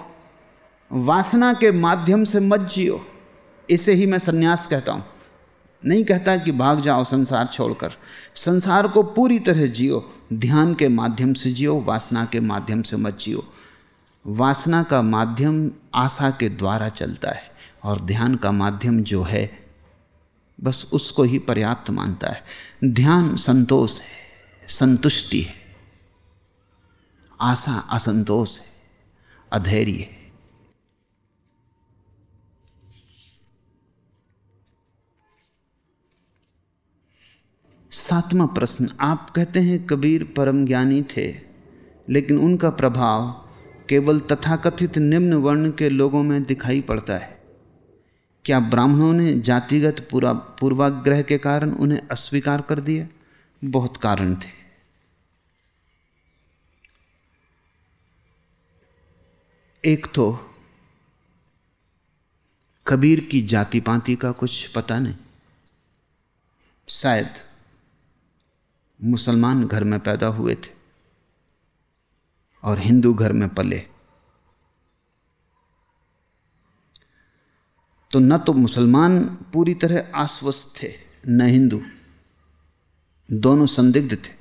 Speaker 2: वासना के माध्यम से मत जियो। इसे ही मैं सन्यास कहता हूँ। नहीं कहता कि भाग जाओ, संसार छोड़कर। संसार को पूरी तरह जियो, ध्यान के माध्यम से जियो, वासना के माध्यम से मत जियो। वासना का माध्यम आशा के द्वारा चलता है और ध्यान का माध्यम जो है, बस उसको ही पर्याप्त मानता है। ध्यान संतोष है, संतुष्टि है। आशा असंतोष है, अधैर्य है। सातवां प्रश्न, आप कहते हैं कबीर परम ज्ञानी थे, लेकिन उनका प्रभाव केवल तथाकथित निम्न वर्ण के लोगों में दिखाई पड़ता है। क्या ब्राह्मणों ने जातिगत पूरा पूर्वाग्रह के कारण उन्हें अस्वीकार कर दिया? बहुत कारण थे। एक तो कबीर की जाति पाति का कुछ पता नहीं। शायद मुसलमान घर में पैदा हुए थे और हिंदू घर में पले। तो न तो मुसलमान पूरी तरह आश्वस्त थे, न हिंदू। दोनों संदिग्ध थे।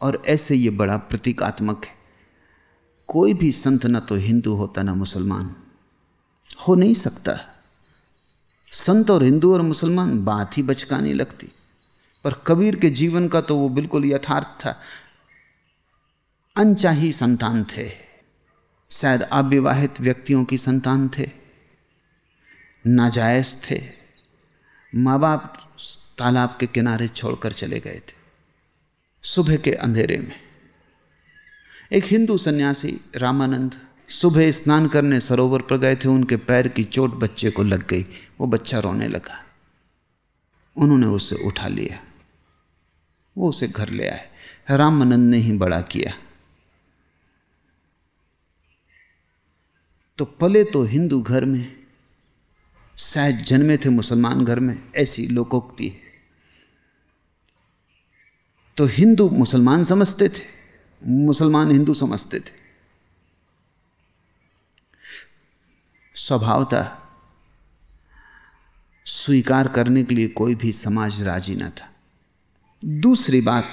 Speaker 2: और ऐसे ये बड़ा प्रतीकात्मक है। कोई भी संत न तो हिंदू होता, ना मुसलमान। हो नहीं सकता। संत और हिंदू और मुसलमान बात ही बचकानी लगती। पर कबीर के जीवन का तो वो बिल्कुल यथार्थ था। अनचाही संतान थे। शायद अविवाहित व्यक्तियों की संतान थे। नाजायज थे। माँ बाप तालाब के किनारे छोड़कर चले गए थे। सुबह के अंधेरे में। एक हिंदू सन्यासी रामानंद सुबह स्नान करने सरोवर पर गए थे। उनके पैर की चोट बच्चे को लग गई। वो बच्चा रोने लगा। उन्होंने उसे उठा लिया। वो उसे घर ले आए। रामानंद ने ही बड़ा किया। तो पले तो हिंदू घर में, शायद जन्मे थे मुसलमान घर में, ऐसी लोकोक्ति। है तो हिंदू मुसलमान समझते थे, मुसलमान हिंदू समझते थे। स्वभावता स्वीकार करने के लिए कोई भी समाज राज़ी न था। दूसरी बात,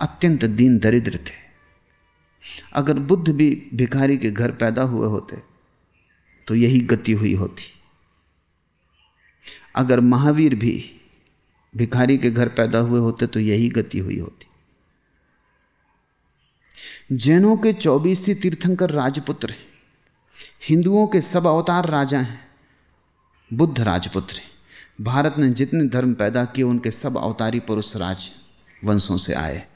Speaker 2: अत्यंत दीन दरिद्र थे। अगर बुद्ध भी भिखारी के घर पैदा हुए होते तो यही गति हुई होती। अगर महावीर भी भिखारी के घर पैदा हुए होते तो यही गति हुई होती। जैनों के चौबीस तीर्थंकर राजपुत्र हैं। हिंदुओं के सब अवतार राजा हैं। बुद्ध राजपुत्र हैं। भारत ने जितने धर्म पैदा किए, उनके सब अवतारी पुरुष राज वंशों से आए।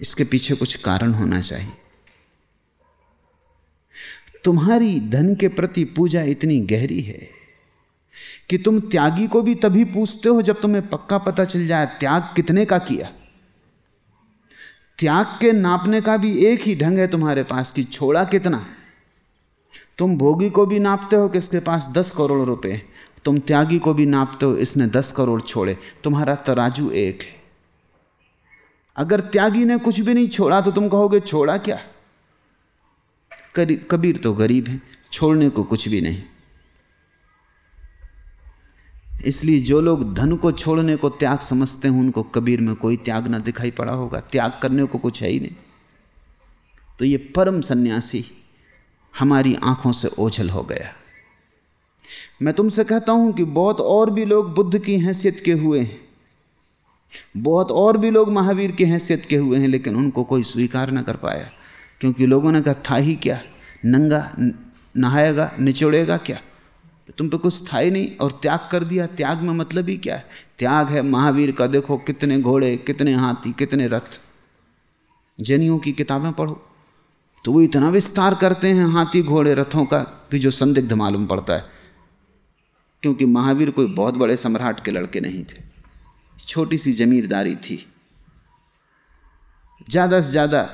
Speaker 2: इसके पीछे कुछ कारण होना चाहिए। तुम्हारी धन के प्रति पूजा इतनी गहरी है कि तुम त्यागी को भी तभी पूछते हो जब तुम्हें पक्का पता चल जाए त्याग कितने का किया। त्याग के नापने का भी एक ही ढंग है तुम्हारे पास कि छोड़ा कितना। तुम भोगी को भी नापते हो कि इसके पास दस करोड़ रुपए। तुम त्यागी को भी नापते हो, इसने दस करोड़ छोड़े। तुम्हारा तराजू एक है। अगर त्यागी ने कुछ भी नहीं छोड़ा तो तुम कहोगे, छोड़ा क्या? कबीर तो गरीब है, छोड़ने को कुछ भी नहीं। इसलिए जो लोग धन को छोड़ने को त्याग समझते हैं, उनको कबीर में कोई त्याग ना दिखाई पड़ा होगा। त्याग करने को कुछ है ही नहीं। तो ये परम सन्यासी हमारी आँखों से ओझल हो गया। मैं तुमसे कहता हूँ कि बहुत और भी लोग बुद्ध की हैसियत के हुए हैं। बहुत और भी लोग महावीर की हैसियत के हुए हैं, लेकिन उनको कोई स्वीकार ना कर पाया। क्योंकि लोगों ने कहा, था ही क्या? नंगा नहाएगा, निचोड़ेगा क्या? तुम पे कुछ था ही नहीं, और त्याग कर दिया। त्याग में मतलब ही क्या है? त्याग है महावीर का, देखो कितने घोड़े, कितने हाथी, कितने रथ जनियों की किताबें पढ़ो। तो वो इतना विस्तार करते हैं हाथी घोड़े रथों का कि जो संदिग्ध मालूम पड़ता है। क्योंकि महावीर कोई बहुत बड़े सम्राट के लड़के नहीं थे। छोटी सी जमींदारी थी। ज़्यादा से ज़्यादा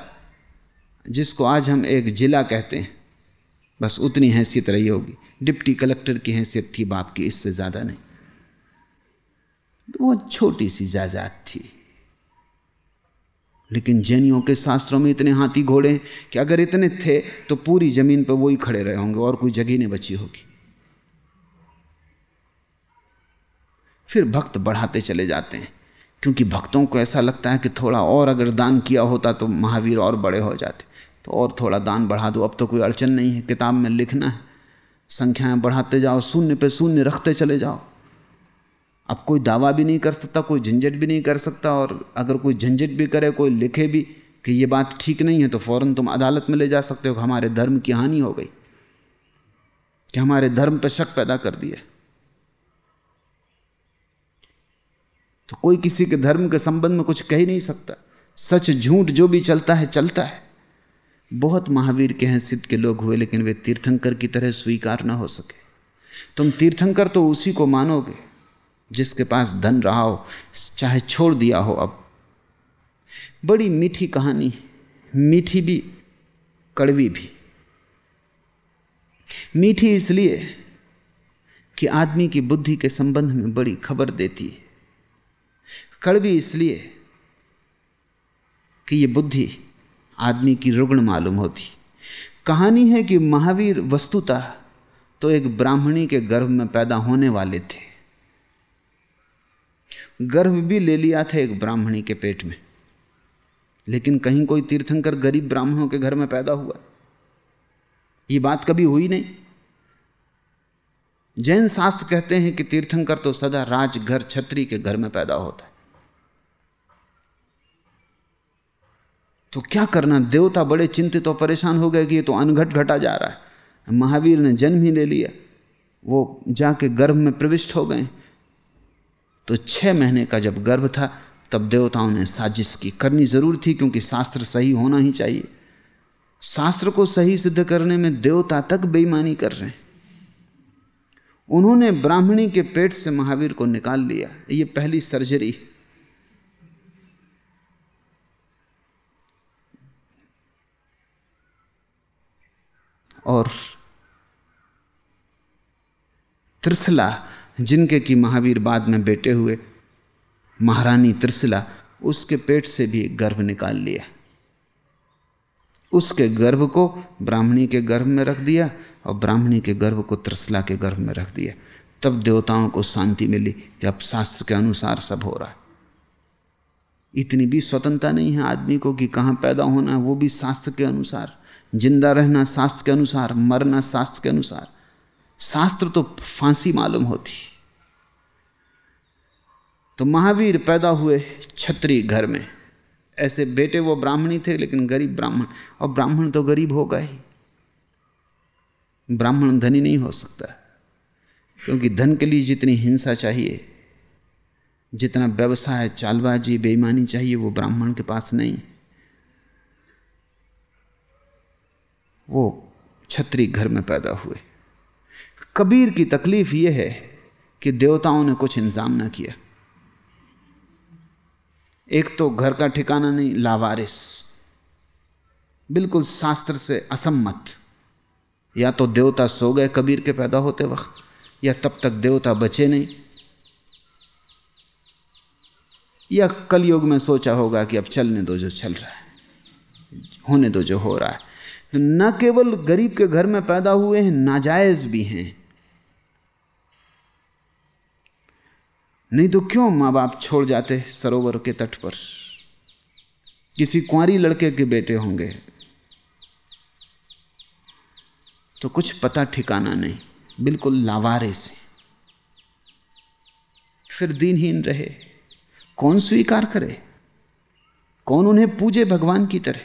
Speaker 2: जिसको आज हम एक जिला कहते हैं, बस उतनी हैसियत रही होगी। डिप्टी कलेक्टर की हैसियत थी, बाप की इससे ज़्यादा नहीं। तो वो छोटी सी जायदाद थी। लेकिन जैनियों के शास्त्रों में इतने हाथी घोड़े कि अगर इतने थे तो पूरी ज़मीन पर वही खड़े रहे होंगे और कोई जगह नहीं बची होगी। फिर भक्त बढ़ाते चले जाते हैं। क्योंकि भक्तों को ऐसा लगता है कि थोड़ा और अगर दान किया होता तो महावीर और बड़े हो जाते। तो और थोड़ा दान बढ़ा दो, अब तो कोई अड़चन नहीं है, किताब में लिखना है। संख्याएँ बढ़ाते जाओ, शून्य पे शून्य रखते चले जाओ। अब कोई दावा भी नहीं कर सकता, कोई झंझट भी नहीं कर सकता और अगर कोई झंझट भी करे, कोई लिखे भी कि ये बात ठीक नहीं है तो फ़ौरन तुम अदालत में ले जा सकते हो हमारे धर्म की हानि हो गई। कि हमारे धर्म पर शक पैदा कर दिया। तो कोई किसी के धर्म के संबंध में कुछ कह ही नहीं सकता। सच झूठ जो भी चलता है चलता है। बहुत महावीर के हैं, सिद्ध के लोग हुए, लेकिन वे तीर्थंकर की तरह स्वीकार ना हो सके। तुम तीर्थंकर तो उसी को मानोगे, जिसके पास धन रहा हो, चाहे छोड़ दिया हो अब। बड़ी मीठी कहानी मीठी भी, कड़वी भी। मीठी इसलिए कि आदमी की बुद्धि के संबंध में बड़ी खबर देती है। कड़वी इसलिए कि ये बुद्धि आदमी की रुग्ण मालूम होती। कहानी है कि महावीर वस्तुतः तो एक ब्राह्मणी के गर्भ में पैदा होने वाले थे। गर्भ भी ले लिया था एक ब्राह्मणी के पेट में। लेकिन कहीं कोई तीर्थंकर गरीब ब्राह्मणों के घर में पैदा हुआ। ये बात कभी हुई नहीं। जैन शास्त्र कहते हैं कि तीर्थंकर तो सदा राज घर छत्री के घर में पैदा होता है। तो क्या करना? देवता बड़े चिंतित और परेशान हो गए कि ये तो अनघट घटा जा रहा है। महावीर ने जन्म ही ले लिया। वो जाके गर्भ में प्रविष्ट हो गए। तो छह महीने का जब गर्भ था, तब देवताओं ने साजिश की। करनी ज़रूर थी, क्योंकि शास्त्र सही होना ही चाहिए। शास्त्र को सही सिद्ध करने में देवता तक बेईमानी कर रहे हैं। उन्होंने ब्राह्मणी के पेट से महावीर को निकाल लिया। ये पहली सर्जरी। और त्रिशला जिनके की महावीर बाद में बेटे हुए, महारानी त्रिशला उसके पेट से भी गर्भ निकाल लिया। उसके गर्भ को ब्राह्मणी के गर्भ में रख दिया और ब्राह्मणी के गर्भ को त्रिशला के गर्भ में रख दिया। तब देवताओं को शांति मिली कि अब शास्त्र के अनुसार सब हो रहा है। इतनी भी स्वतंत्रता नहीं है आदमी को कि कहाँ पैदा होना है, वो भी शास्त्र के अनुसार। ज़िंदा रहना शास्त्र के अनुसार, मरना शास्त्र के अनुसार। शास्त्र तो फांसी मालूम होती। तो महावीर पैदा हुए छत्री घर में। ऐसे बेटे वो ब्राह्मणी थे, लेकिन गरीब ब्राह्मण। और ब्राह्मण तो गरीब होगा ही ब्राह्मण धनी नहीं हो सकता। क्योंकि धन के लिए जितनी हिंसा चाहिए, जितना व्यवसाय, चालबाजी, बेईमानी चाहिए, वो ब्राह्मण के पास नहीं। वो छत्री घर में पैदा हुए। कबीर की तकलीफ़ यह है कि देवताओं ने कुछ इंतज़ाम ना किया। एक तो घर का ठिकाना नहीं, लावारिस। बिल्कुल शास्त्र से असम्मत। या तो देवता सो गए कबीर के पैदा होते वक्त, या तब तक देवता बचे नहीं। या कलयुग में सोचा होगा कि अब चलने दो जो चल रहा है, होने दो जो हो रहा है। तो न केवल गरीब के घर में पैदा हुए हैं, नाजायज भी हैं। नहीं तो क्यों माँ बाप छोड़ जाते सरोवर के तट पर? किसी कुंवारी लड़के के बेटे होंगे। तो कुछ पता ठिकाना नहीं, बिल्कुल लावारे से फिर दिनहीन रहे, कौन स्वीकार करे? कौन उन्हें पूजे भगवान की तरह?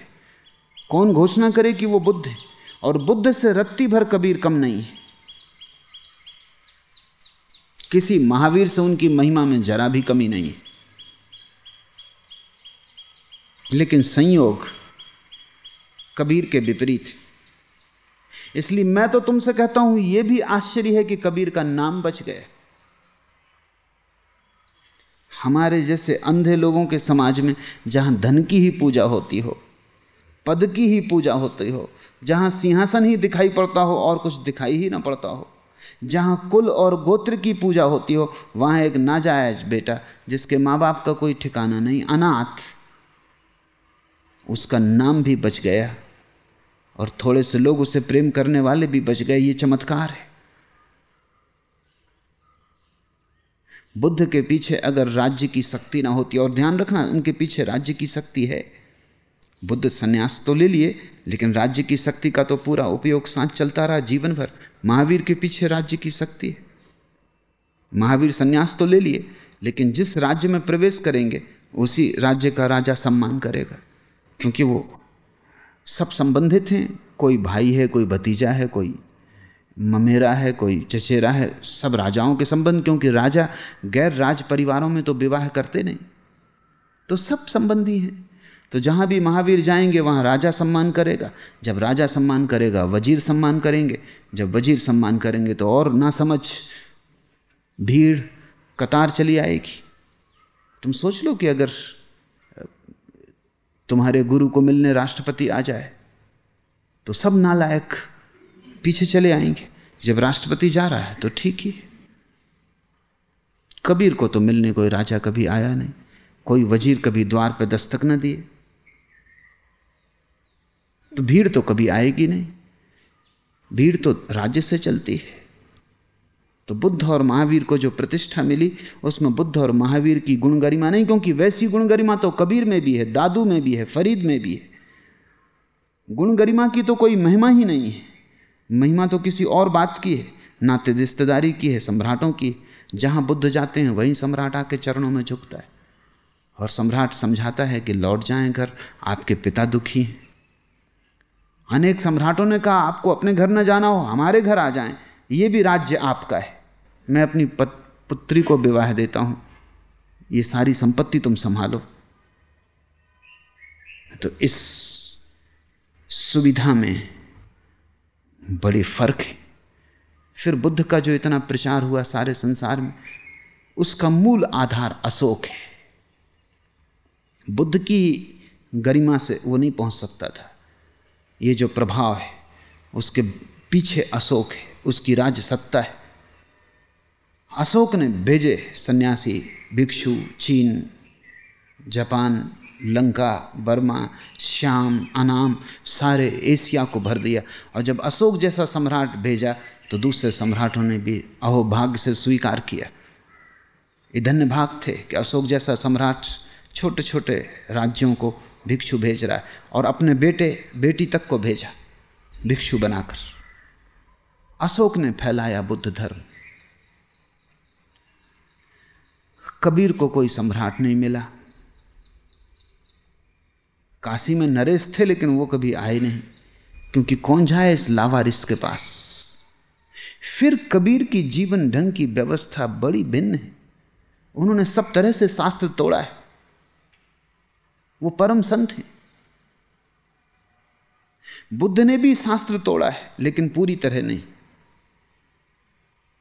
Speaker 2: कौन घोषणा करे कि वो बुद्ध है? और बुद्ध से रत्ती भर कबीर कम नहीं है। किसी महावीर से उनकी महिमा में जरा भी कमी नहीं है। लेकिन संयोग कबीर के विपरीत इसलिए मैं तो तुमसे कहता हूँ यह भी आश्चर्य है कि कबीर का नाम बच गया। हमारे जैसे अंधे लोगों के समाज में जहाँ धन की ही पूजा होती हो पद की ही पूजा होती हो, जहाँ सिंहासन ही दिखाई पड़ता हो और कुछ दिखाई ही ना पड़ता हो, जहाँ कुल और गोत्र की पूजा होती हो, वहाँ एक नाजायज बेटा, जिसके माँ बाप का कोई ठिकाना नहीं, अनाथ। उसका नाम भी बच गया और थोड़े से लोग उसे प्रेम करने वाले भी बच गए, ये चमत्कार है। बुद्ध के पीछे अगर राज्य की शक्ति ना होती, और ध्यान रखना, उनके पीछे राज्य की शक्ति है। बुद्ध संन्यास तो ले लिए, लेकिन राज्य की शक्ति का तो पूरा उपयोग साथ चलता रहा जीवन भर महावीर के पीछे राज्य की शक्ति है। महावीर संन्यास तो ले लिए, लेकिन जिस राज्य में प्रवेश करेंगे, उसी राज्य का राजा सम्मान करेगा। क्योंकि वो सब संबंधित हैं, कोई भाई है, कोई भतीजा है, कोई ममेरा है, कोई चचेरा है, सब राजाओं के संबंध, क्योंकि राजा गैर राज परिवारों में तो विवाह करते नहीं। तो सब संबंधी हैं। तो जहाँ भी महावीर जाएँगे, वहाँ राजा सम्मान करेगा। जब राजा सम्मान करेगा, वज़ीर सम्मान करेंगे। जब वज़ीर सम्मान करेंगे तो और ना समझ भीड़, कतार चली आएगी। तुम सोच लो कि अगर, तुम्हारे गुरु को मिलने राष्ट्रपति आ जाए तो सब नालायक पीछे चले आएँगे। जब राष्ट्रपति जा रहा है तो ठीक ही कबीर को तो मिलने कोई राजा कभी आया नहीं। कोई वज़ीर कभी द्वार पर दस्तक न दिए। तो भीड़ तो कभी आएगी नहीं। भीड़ तो राज्य से चलती है। तो बुद्ध और महावीर को जो प्रतिष्ठा मिली, उसमें बुद्ध और महावीर की गुण गरिमा नहीं, क्योंकि वैसी गुण गरिमा तो कबीर में भी है, दादू में भी है, फरीद में भी है। गुण गरिमा की तो कोई महिमा ही नहीं है। महिमा तो किसी और बात की है, नाते रिश्तेदारी की है, सम्राटों की जहाँ बुद्ध जाते हैं, वहीं सम्राट आके चरणों में झुकता है। और सम्राट समझाता है कि लौट जाएँ घर, आपके पिता दुखी हैं। अनेक सम्राटों ने कहा, आपको अपने घर न जाना हो, हमारे घर आ जाएँ। ये भी राज्य आपका है। मैं अपनी पुत्री को विवाह देता हूँ। ये सारी संपत्ति तुम संभालो। तो इस सुविधा में बड़ी फ़र्क है। फिर बुद्ध का जो इतना प्रचार हुआ सारे संसार में, उसका मूल आधार अशोक है। बुद्ध की गरिमा से वो नहीं पहुँच सकता था। ये जो प्रभाव है, उसके पीछे अशोक है, उसकी राज सत्ता है। अशोक ने भेजे सन्यासी, भिक्षु, चीन, जापान, लंका, बर्मा, श्याम, अनाम, सारे एशिया को भर दिया। और जब अशोक जैसा सम्राट भेजा तो दूसरे सम्राटों ने भी अहोभाग्य से स्वीकार किया। ये धन्य भाग थे कि अशोक जैसा सम्राट छोटे छोटे राज्यों को भिक्षु भेज रहा है और अपने बेटे, बेटी तक को भेजा, भिक्षु बनाकर। अशोक ने फैलाया बुद्ध धर्म। कबीर को कोई सम्राट नहीं मिला। काशी में नरेश थे, लेकिन वो कभी आए नहीं, क्योंकि कौन जाए इस लावारिस के पास? फिर कबीर की जीवन ढंग की व्यवस्था बड़ी भिन्न है। उन्होंने सब तरह से शास्त्र तोड़ा है। वो परम संत हैं। बुद्ध ने भी शास्त्र तोड़ा है, लेकिन पूरी तरह नहीं।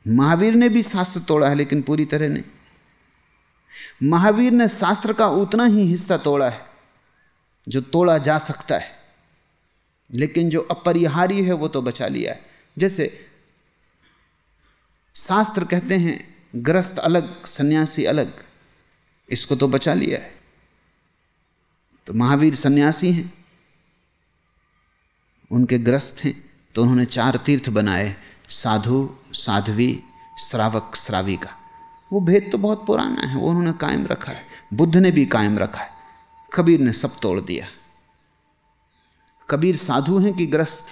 Speaker 2: महावीर ने भी शास्त्र तोड़ा है, लेकिन पूरी तरह नहीं। महावीर ने शास्त्र का उतना ही हिस्सा तोड़ा है, जो तोड़ा जा सकता है। लेकिन जो अपरिहार्य है, वो तो बचा लिया है। जैसे शास्त्र कहते हैं, ग्रस्त अलग, सन्यासी अलग, इसको तो बचा लिया है। तो महावीर सन्यासी हैं। उनके ग्रस्त हैं। तो उन्होंने चार तीर्थ बनाए, साधु, साध्वी, श्रावक, श्राविका। वो भेद तो बहुत पुराना है, वो उन्होंने कायम रखा है। बुद्ध ने भी कायम रखा है। कबीर ने सब तोड़ दिया। कबीर साधु हैं कि ग्रस्त?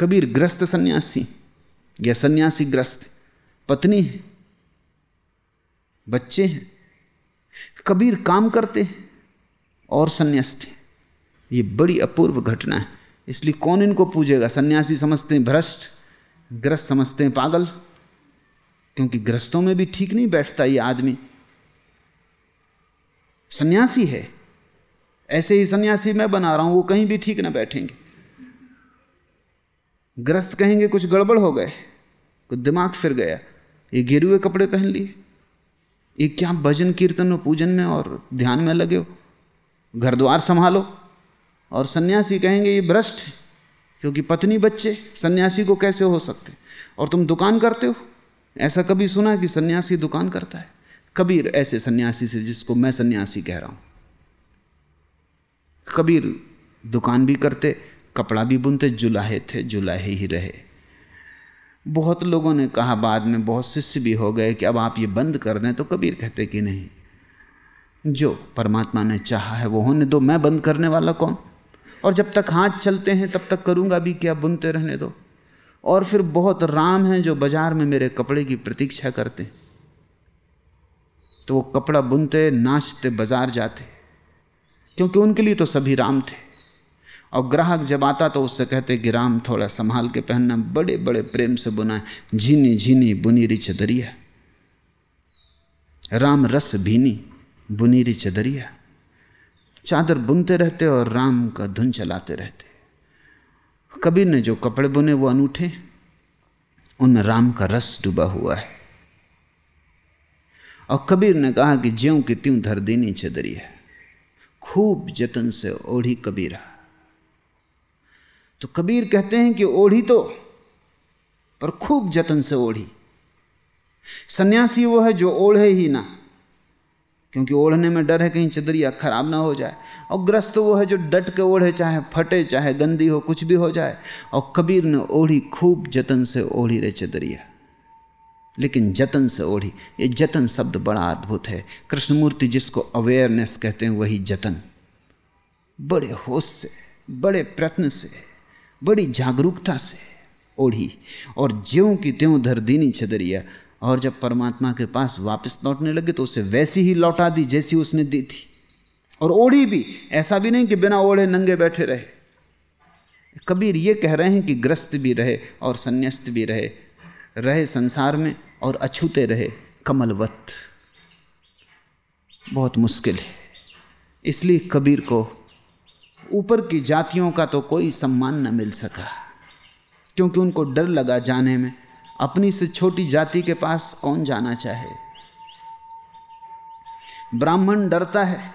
Speaker 2: कबीर ग्रस्त सन्यासी, या सन्यासी ग्रस्त? पत्नी है। बच्चे हैं। कबीर काम करते हैं और संन्यास्त हैं ये बड़ी अपूर्व घटना है। इसलिए कौन इनको पूजेगा? सन्यासी समझते हैं भ्रष्ट, ग्रस्त समझते हैं पागल, क्योंकि ग्रस्तों में भी ठीक नहीं बैठता ये आदमी। सन्यासी है। ऐसे ही सन्यासी मैं बना रहा हूँ, वो कहीं भी ठीक ना बैठेंगे। ग्रस्त कहेंगे, कुछ गड़बड़ हो गए, कुछ दिमाग फिर गया। ये गिरे हुए कपड़े पहन लिए। ये क्या भजन कीर्तन और पूजन में और ध्यान में लगे हो? घर द्वार संभालो। और सन्यासी कहेंगे, ये भ्रष्ट है, क्योंकि पत्नी बच्चे, सन्यासी को कैसे हो सकते और तुम दुकान करते हो? ऐसा कभी सुना कि सन्यासी दुकान करता है? कबीर ऐसे सन्यासी से जिसको मैं सन्यासी कह रहा हूँ। कबीर दुकान भी करते, कपड़ा भी बुनते, जुलाहे थे, जुलाहे ही रहे। बहुत लोगों ने कहा बाद में, बहुत शिष्य भी हो गए कि अब आप ये बंद कर दें तो कबीर कहते कि नहीं, जो परमात्मा ने चाहा है वो होने दो, मैं बंद करने वाला कौन? और जब तक हाथ चलते हैं, तब तक करूँगा भी क्या, बुनते रहने दो। और फिर बहुत राम हैं जो बाज़ार में मेरे कपड़े की प्रतीक्षा करते। तो वो कपड़ा बुनते, नाचते, बाज़ार जाते। क्योंकि उनके लिए तो सभी राम थे। और ग्राहक जब आता तो उससे कहते, कि राम, थोड़ा संभाल के पहनना बड़े बड़े प्रेम से बुना है झीनी झीनी बुनीरी चदरिया राम रस भीनी बुनीरी चदरिया चादर बुनते रहते और राम का धुन चलाते रहते। कबीर ने जो कपड़े बुने वो अनूठे उनमें राम का रस डूबा हुआ है। और कबीर ने कहा कि ज्यों की त्यों धर देनी चदरिया खूब जतन से ओढ़ी कबीरा। तो कबीर कहते हैं कि ओढ़ी तो पर खूब जतन से ओढ़ी। सन्यासी वो है जो ओढ़े ही ना, क्योंकि ओढ़ने में डर है कहीं चदरिया खराब ना हो जाए, और ग्रस्त वो है जो डट के ओढ़े, चाहे फटे, चाहे गंदी हो, कुछ भी हो जाए, और कबीर ने ओढ़ी, खूब जतन से ओढ़ी रे चदरिया। लेकिन जतन से ओढ़ी, ये जतन शब्द बड़ा अद्भुत है। कृष्णमूर्ति जिसको अवेयरनेस कहते हैं, वही जतन। बड़े होश से, बड़े प्रयत्न से बड़ी जागरूकता से ओढ़ी और ज्यों की त्यों धर दीनी छदरिया और जब परमात्मा के पास वापस लौटने लगे तो उसे वैसी ही लौटा दी जैसी उसने दी थी। और ओढ़ी भी, ऐसा भी नहीं कि बिना ओढ़े नंगे बैठे रहे। कबीर ये कह रहे हैं कि ग्रस्त भी रहे और संन्यास्त भी रहे रहे संसार में और अछूते रहे कमलवत। बहुत मुश्किल है, इसलिए कबीर को ऊपर की जातियों का तो कोई सम्मान न मिल सका। क्योंकि उनको डर लगा जाने में, अपनी से छोटी जाति के पास कौन जाना चाहे? ब्राह्मण डरता है।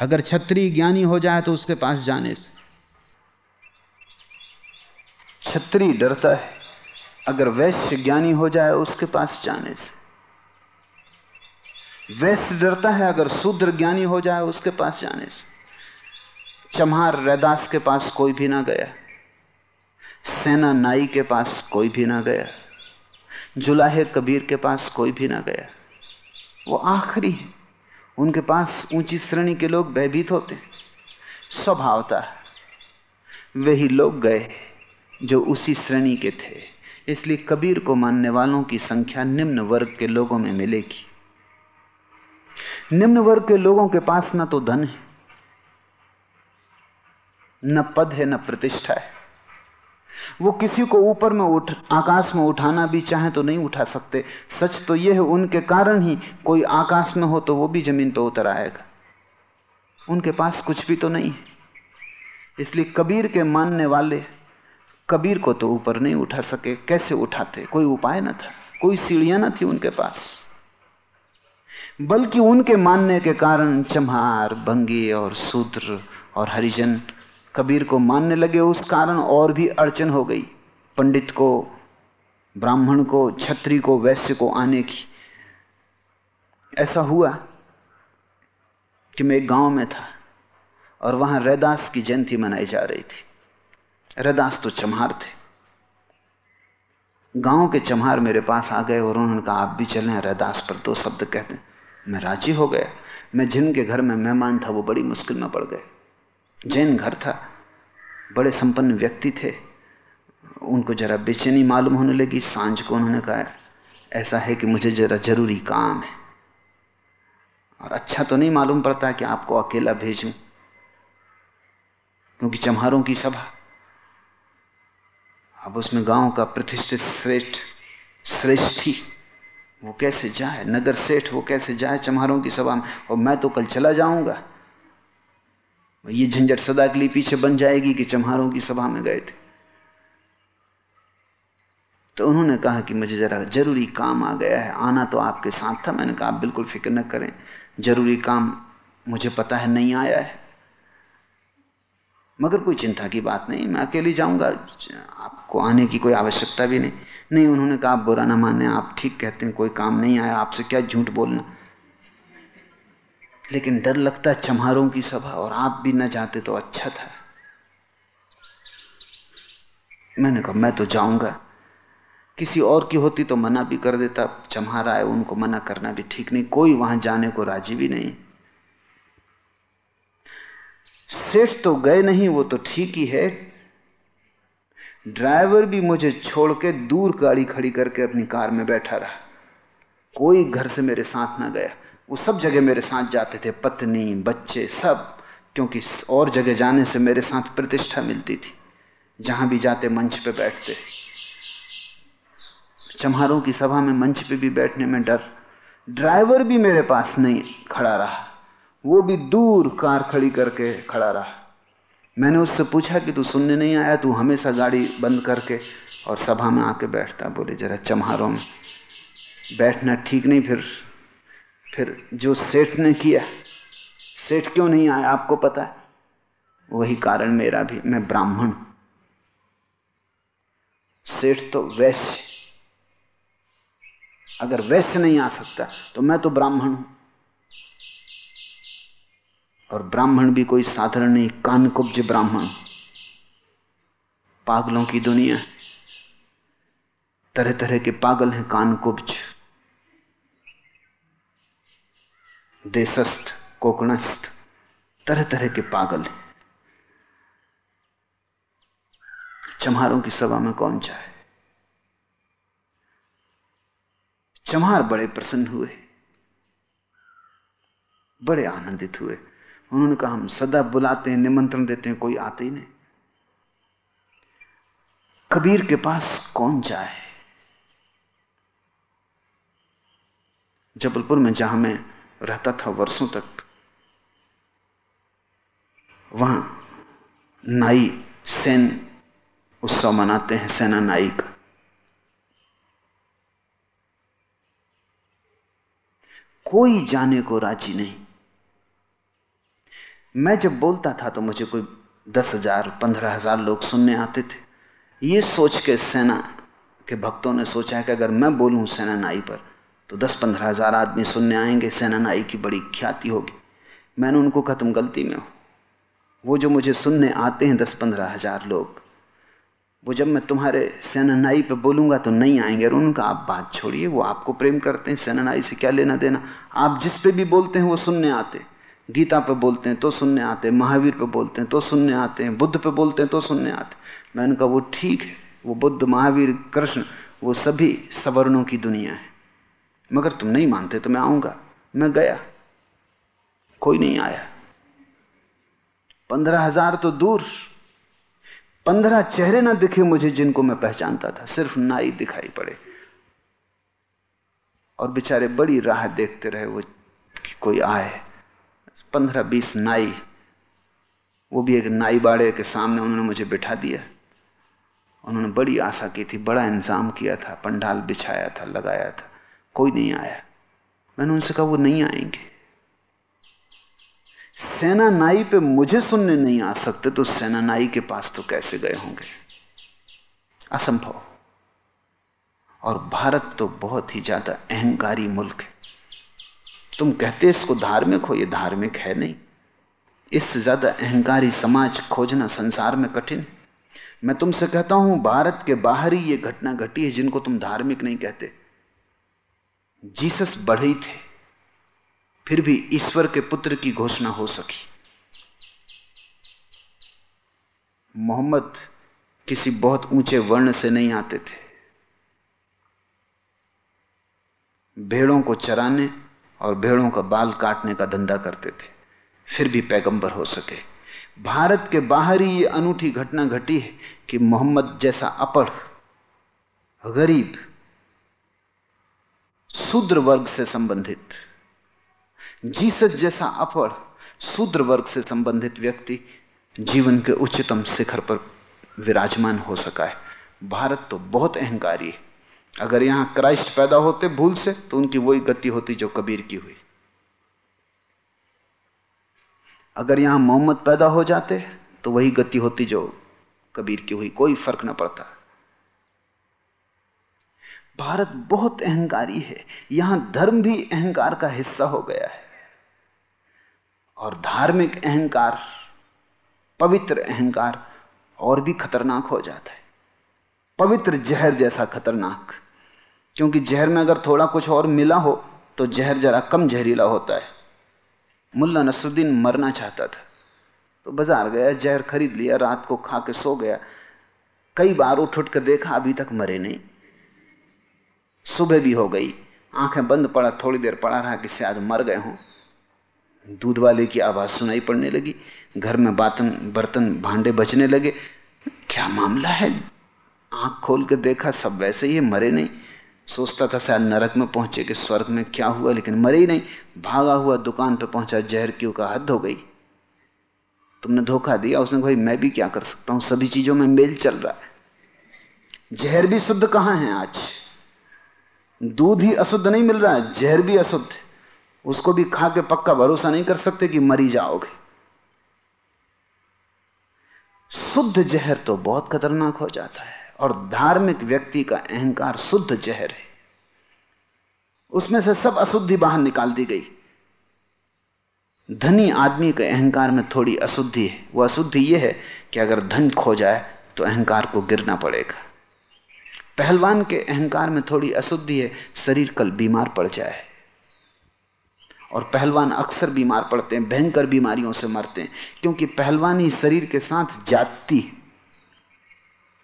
Speaker 2: अगर छत्री ज्ञानी हो जाए तो उसके पास जाने से। छत्री डरता है। अगर वैश्य ज्ञानी हो जाए, उसके पास जाने से। वैश्य डरता है, अगर शूद्र ज्ञानी हो जाए, उसके पास जाने से। चम्हार रैदास के पास कोई भी ना गया। सेना नाई के पास कोई भी ना गया। जुलाहे कबीर के पास कोई भी ना गया। वो आखिरी है। उनके पास ऊँची श्रेणी के लोग भयभीत होते स्वभावता वही लोग गए जो उसी श्रेणी के थे। इसलिए कबीर को मानने वालों की संख्या निम्न वर्ग के लोगों में मिलेगी। निम्न वर्ग के लोगों के पास ना तो धन है। न पद है, न प्रतिष्ठा है। वो किसी को ऊपर में उठ, आकाश में उठाना भी चाहे तो नहीं उठा सकते। सच तो यह है, उनके कारण ही कोई आकाश में हो तो वो भी ज़मीन तो उतर आएगा। उनके पास कुछ भी तो नहीं है। इसलिए कबीर के मानने वाले कबीर को तो ऊपर नहीं उठा सके। कैसे उठाते? कोई उपाय न था। कोई सीढ़ियाँ न थी उनके पास। बल्कि उनके मानने के कारण चम्हार, भंगी और सूत्र और हरिजन कबीर को मानने लगे उस कारण और भी अड़चन हो गई। पंडित को, ब्राह्मण को छत्री को, वैश्य को आने की। ऐसा हुआ कि मैं एक गाँव में था और वहाँ रैदास की जयंती मनाई जा रही थी। रैदास तो चम्हार थे। गाँव के चम्हार मेरे पास आ गए और उन्होंने कहा, आप भी चलें, रैदास पर दो शब्द कहते मैं राज़ी हो गया। मैं जिनके घर में मेहमान था, वो बड़ी मुश्किल में पड़ गए। जैन घर था। बड़े संपन्न व्यक्ति थे। उनको जरा बेचैनी मालूम होने लगी, साँझ को उन्होंने कहा, ऐसा है कि मुझे जरा ज़रूरी काम है। और अच्छा तो नहीं मालूम पड़ता कि आपको अकेला भेजूं, क्योंकि चम्हारों की सभा, अब उसमें गाँव का प्रतिष्ठित श्रेष्ठ, श्रेष्ठी, वो कैसे जाए? नगर सेठ, वो कैसे जाए चम्हारों की सभा में? और मैं तो कल चला जाऊँगा। ये झंझट सदा के लिए पीछे बन जाएगी कि चम्हारों की सभा में गए थे। तो उन्होंने कहा कि मुझे जरा ज़रूरी काम आ गया है, आना तो आपके साथ था। मैंने कहा, आप बिल्कुल फ़िक्र न करें, ज़रूरी काम मुझे पता है नहीं आया है। मगर कोई चिंता की बात नहीं, मैं अकेली जाऊँगा, आपको आने की कोई आवश्यकता भी नहीं। नहीं, उन्होंने कहा, आप बुरा ना माने, आप ठीक कहते हैं, कोई काम नहीं आया, आपसे क्या झूठ बोलना? लेकिन डर लगता है चम्हारों की सभा और आप भी न जाते तो अच्छा था। मैंने कहा, मैं तो जाऊँगा। किसी और की होती तो मना भी कर देता। चम्हारा है उनको मना करना भी ठीक नहीं। कोई वहाँ जाने को राज़ी भी नहीं। सेठ तो गए नहीं, वो तो ठीक ही है। ड्राइवर भी मुझे छोड़ के दूर गाड़ी खड़ी करके अपनी कार में बैठा रहा। कोई घर से मेरे साथ ना गया। वो सब जगह मेरे साथ जाते थे, पत्नी, बच्चे सब, क्योंकि और जगह जाने से मेरे साथ प्रतिष्ठा मिलती थी, जहाँ भी जाते मंच पे बैठते। चम्हारों की सभा में मंच पे भी बैठने में डर, ड्राइवर भी मेरे पास नहीं खड़ा रहा, वो भी दूर कार खड़ी करके खड़ा रहा। मैंने उससे पूछा कि तू सुनने नहीं आया, तू हमेशा गाड़ी बंद करके और सभा में आके बैठता। बोले, जरा चम्हारों में बैठना ठीक नहीं, फिर फिर जो सेठ ने किया, सेठ क्यों नहीं आया, आपको पता है? वही कारण मेरा भी, मैं ब्राह्मण सेठ तो वैश्य। अगर वैश्य नहीं आ सकता तो मैं तो ब्राह्मण हूँ। और ब्राह्मण भी कोई साधारण नहीं, कानकुब्ज ब्राह्मण। पागलों की दुनिया। तरह तरह के पागल हैं कानकुब्ज। देशस्थ, कोकणस्थ तरह तरह के पागल हैं। चम्हारों की सभा में कौन चाहे चम्हार बड़े प्रसन्न हुए, बड़े आनंदित हुए। उन्होंने कहा, हम सदा बुलाते हैं, निमंत्रण देते हैं, कोई आते ही नहीं। कबीर के पास कौन जाए? जबलपुर में जहाँ मैं रहता था वर्षों तक। वहाँ नाई सेन उत्सव मनाते हैं सेना नाई का। कोई जाने को राज़ी नहीं। मैं जब बोलता था तो मुझे कोई दस हज़ार, पंद्रह हज़ार लोग सुनने आते थे। ये सोच के सेना के भक्तों ने सोचा है कि अगर मैं बोलूँ सेना नाई पर तो दस पंद्रह हज़ार आदमी सुनने आएँगे सेनानाई की बड़ी ख्याति होगी। मैंने उनको कहा, तुम गलती में हो। वो जो मुझे सुनने आते हैं, दस पंद्रह हज़ार लोग, वो जब मैं तुम्हारे सेनानाई पे बोलूँगा तो नहीं आएँगे और उनका आप बात छोड़िए, वो आपको प्रेम करते हैं सेनानाई से क्या लेना देना। आप जिस पे भी बोलते हैं, वो सुनने आते गीता पे बोलते हैं तो सुनने आते हैं। महावीर पे बोलते हैं तो सुनने आते हैं। बुद्ध पे बोलते हैं तो सुनने आते हैं। मैंने कहा, वो ठीक है। वो बुद्ध, महावीर, कृष्ण, वो सभी सवर्णों की दुनिया है। मगर तुम नहीं मानते तो मैं आऊँगा। मैं गया। कोई नहीं आया। पंद्रह हज़ार तो दूर। पंद्रह चेहरे ना दिखे मुझे जिनको मैं पहचानता था। सिर्फ़ नाई दिखाई पड़े। और बेचारे बड़ी राह देखते रहे वो कि कोई आए। पंद्रह बीस नाई। वो भी एक नाई बाड़े के सामने उन्होंने मुझे बिठा दिया। उन्होंने बड़ी आशा की थी, बड़ा इंतज़ाम किया था, पंडाल बिछाया था, लगाया था। कोई नहीं आया। मैंने उनसे कहा, वो नहीं आएँगे। सेना नाई पे मुझे सुनने नहीं आ सकते तो सेना नाई के पास तो कैसे गए होंगे? असंभव। और भारत तो बहुत ही ज़्यादा अहंकारी मुल्क है। तुम कहते इसको धार्मिक हो, ये धार्मिक है नहीं। इससे ज़्यादा अहंकारी समाज खोजना संसार में कठिन। मैं तुमसे कहता हूँ, भारत के बाहर ही ये घटना घटी है जिनको तुम धार्मिक नहीं कहते। जीसस बढ़े थे, फिर भी ईश्वर के पुत्र की घोषणा हो सकी। मोहम्मद किसी बहुत ऊँचे वर्ण से नहीं आते थे। भेड़ों को चराने और भेड़ों का बाल काटने का धंधा करते थे, फिर भी पैगंबर हो सके। भारत के बाहर ही ये अनूठी घटना घटी है कि मोहम्मद जैसा अपढ़ गरीब शूद्र वर्ग से संबंधित। जीसस जैसा अपढ़ शूद्र वर्ग से संबंधित व्यक्ति जीवन के उच्चतम शिखर पर विराजमान हो सका है। भारत तो बहुत अहंकारी है। अगर यहाँ क्राइस्ट पैदा होते भूल से तो उनकी वही गति होती जो कबीर की हुई। अगर यहाँ मोहम्मद पैदा हो जाते तो वही गति होती जो कबीर की हुई। कोई फ़र्क ना पड़ता। भारत बहुत अहंकारी है। यहाँ धर्म भी अहंकार का हिस्सा हो गया है। और धार्मिक अहंकार, पवित्र अहंकार और भी खतरनाक हो जाता है। पवित्र जहर जैसा खतरनाक, क्योंकि जहर में अगर थोड़ा कुछ और मिला हो तो जहर जरा कम जहरीला होता है। मुल्ला नसरुद्दीन मरना चाहता था तो बाज़ार गया, जहर खरीद लिया, रात को खा के सो गया। कई बार उठ उठ कर देखा, अभी तक मरे नहीं। सुबह भी हो गई। आँखें बंद पड़ा, थोड़ी देर पड़ा रहा कि शायद मर गए हों। दूध वाले की आवाज़ सुनाई पड़ने लगी। घर में बातन, बर्तन भांडे बचने लगे। क्या मामला है? आँख खोल के देखा, सब वैसे ही है, मरे नहीं। सोचता था शायद नरक में पहुँचे कि स्वर्ग में क्या हुआ, लेकिन मरे ही नहीं। भागा हुआ दुकान पर पहुँचा, जहर क्यों का हद हो गई। तुमने धोखा दिया, उसने भाई, मैं भी क्या कर सकता हूँ? सभी चीज़ों में मेल चल रहा है। जहर भी शुद्ध कहाँ है आज? दूध ही अशुद्ध नहीं मिल रहा है, जहर भी अशुद्ध है। उसको भी खा के पक्का भरोसा नहीं कर सकते कि मरी जाओगे। शुद्ध जहर तो बहुत खतरनाक हो जाता है और धार्मिक व्यक्ति का अहंकार शुद्ध जहर है। उसमें से सब अशुद्धि बाहर निकाल दी गई। धनी आदमी के अहंकार में थोड़ी अशुद्धि है। वो अशुद्धि यह है कि अगर धन खो जाए तो अहंकार को गिरना पड़ेगा। पहलवान के अहंकार में थोड़ी अशुद्धि है, शरीर कल बीमार पड़ जाए। और पहलवान अक्सर बीमार पड़ते हैं, भयंकर बीमारियों से मरते हैं, क्योंकि पहलवानी शरीर के साथ जाती है।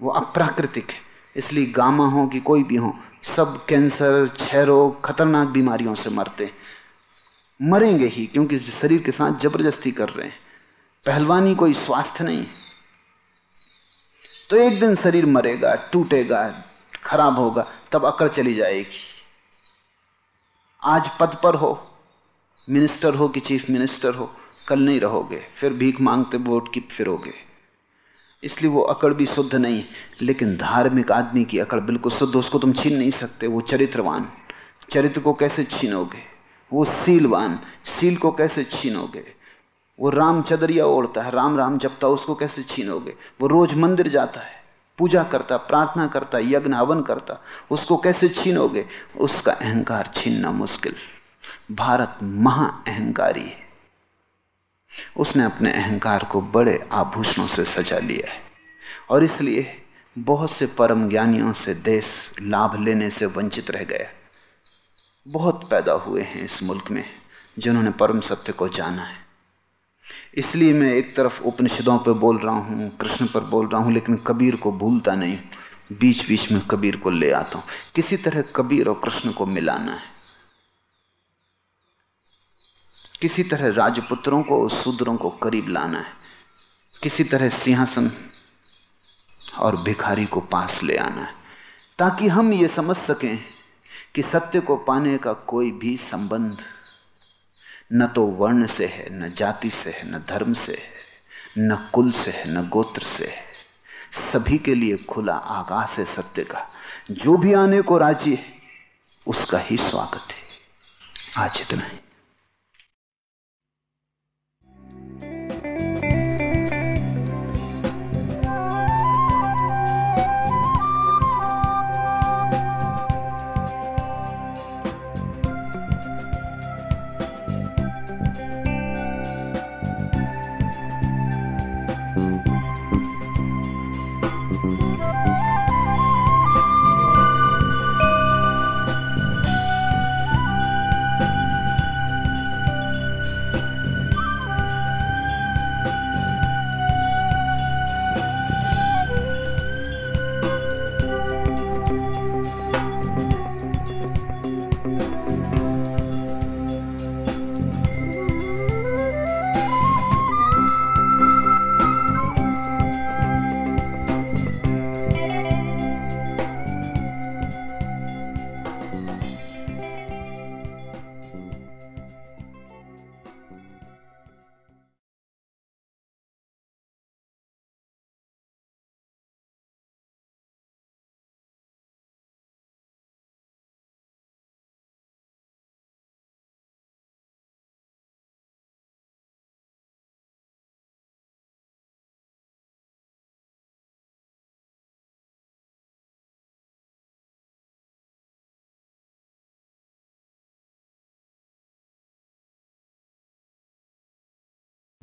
Speaker 2: वो अप्राकृतिक है, इसलिए गामा हो कि कोई भी हो, सब कैंसर, क्षय रोग, खतरनाक बीमारियों से मरते हैं। मरेंगे ही, क्योंकि शरीर के साथ ज़बरदस्ती कर रहे हैं। पहलवानी कोई स्वास्थ्य नहीं तो एक दिन शरीर मरेगा, टूटेगा खराब होगा, तब अकड़ चली जाएगी। आज पद पर हो, मिनिस्टर हो कि चीफ मिनिस्टर हो, कल नहीं रहोगे, फिर भीख मांगते वोट की फिरोगे। इसलिए वो अकड़ भी शुद्ध नहीं, लेकिन धार्मिक आदमी की अकड़ बिल्कुल शुद्ध, उसको तुम छीन नहीं सकते, वो चरित्रवान। चरित्र को कैसे छीनोगे? वो सीलवान, सील को कैसे छीनोगे? वो राम चदरिया ओढ़ता है, राम राम जपता उसको कैसे छीनोगे? वो रोज मंदिर जाता है। पूजा करता, प्रार्थना करता, यज्ञ हवन करता, उसको कैसे छीनोगे? उसका अहंकार छीनना मुश्किल। भारत महा अहंकारी है। उसने अपने अहंकार को बड़े आभूषणों से सजा लिया है। और इसलिए बहुत से परम ज्ञानियों से देश लाभ लेने से वंचित रह गया। बहुत पैदा हुए हैं इस मुल्क में, जिन्होंने परम सत्य को जाना है। इसलिए मैं एक तरफ़ उपनिषदों पर बोल रहा हूँ, कृष्ण पर बोल रहा हूँ, लेकिन कबीर को भूलता नहीं। बीच बीच में कबीर को ले आता हूँ। किसी तरह कबीर और कृष्ण को मिलाना है। किसी तरह राजपुत्रों को और शूद्रों को करीब लाना है। किसी तरह सिंहासन और भिखारी को पास ले आना है। ताकि हम ये समझ सकें कि सत्य को पाने का कोई भी संबंध न तो वर्ण से है, न जाति से है, न धर्म से है, न कुल से है, न गोत्र से है। सभी के लिए खुला आकाश है सत्य का। जो भी आने को राज़ी है, उसका ही स्वागत है। आज इतना ही।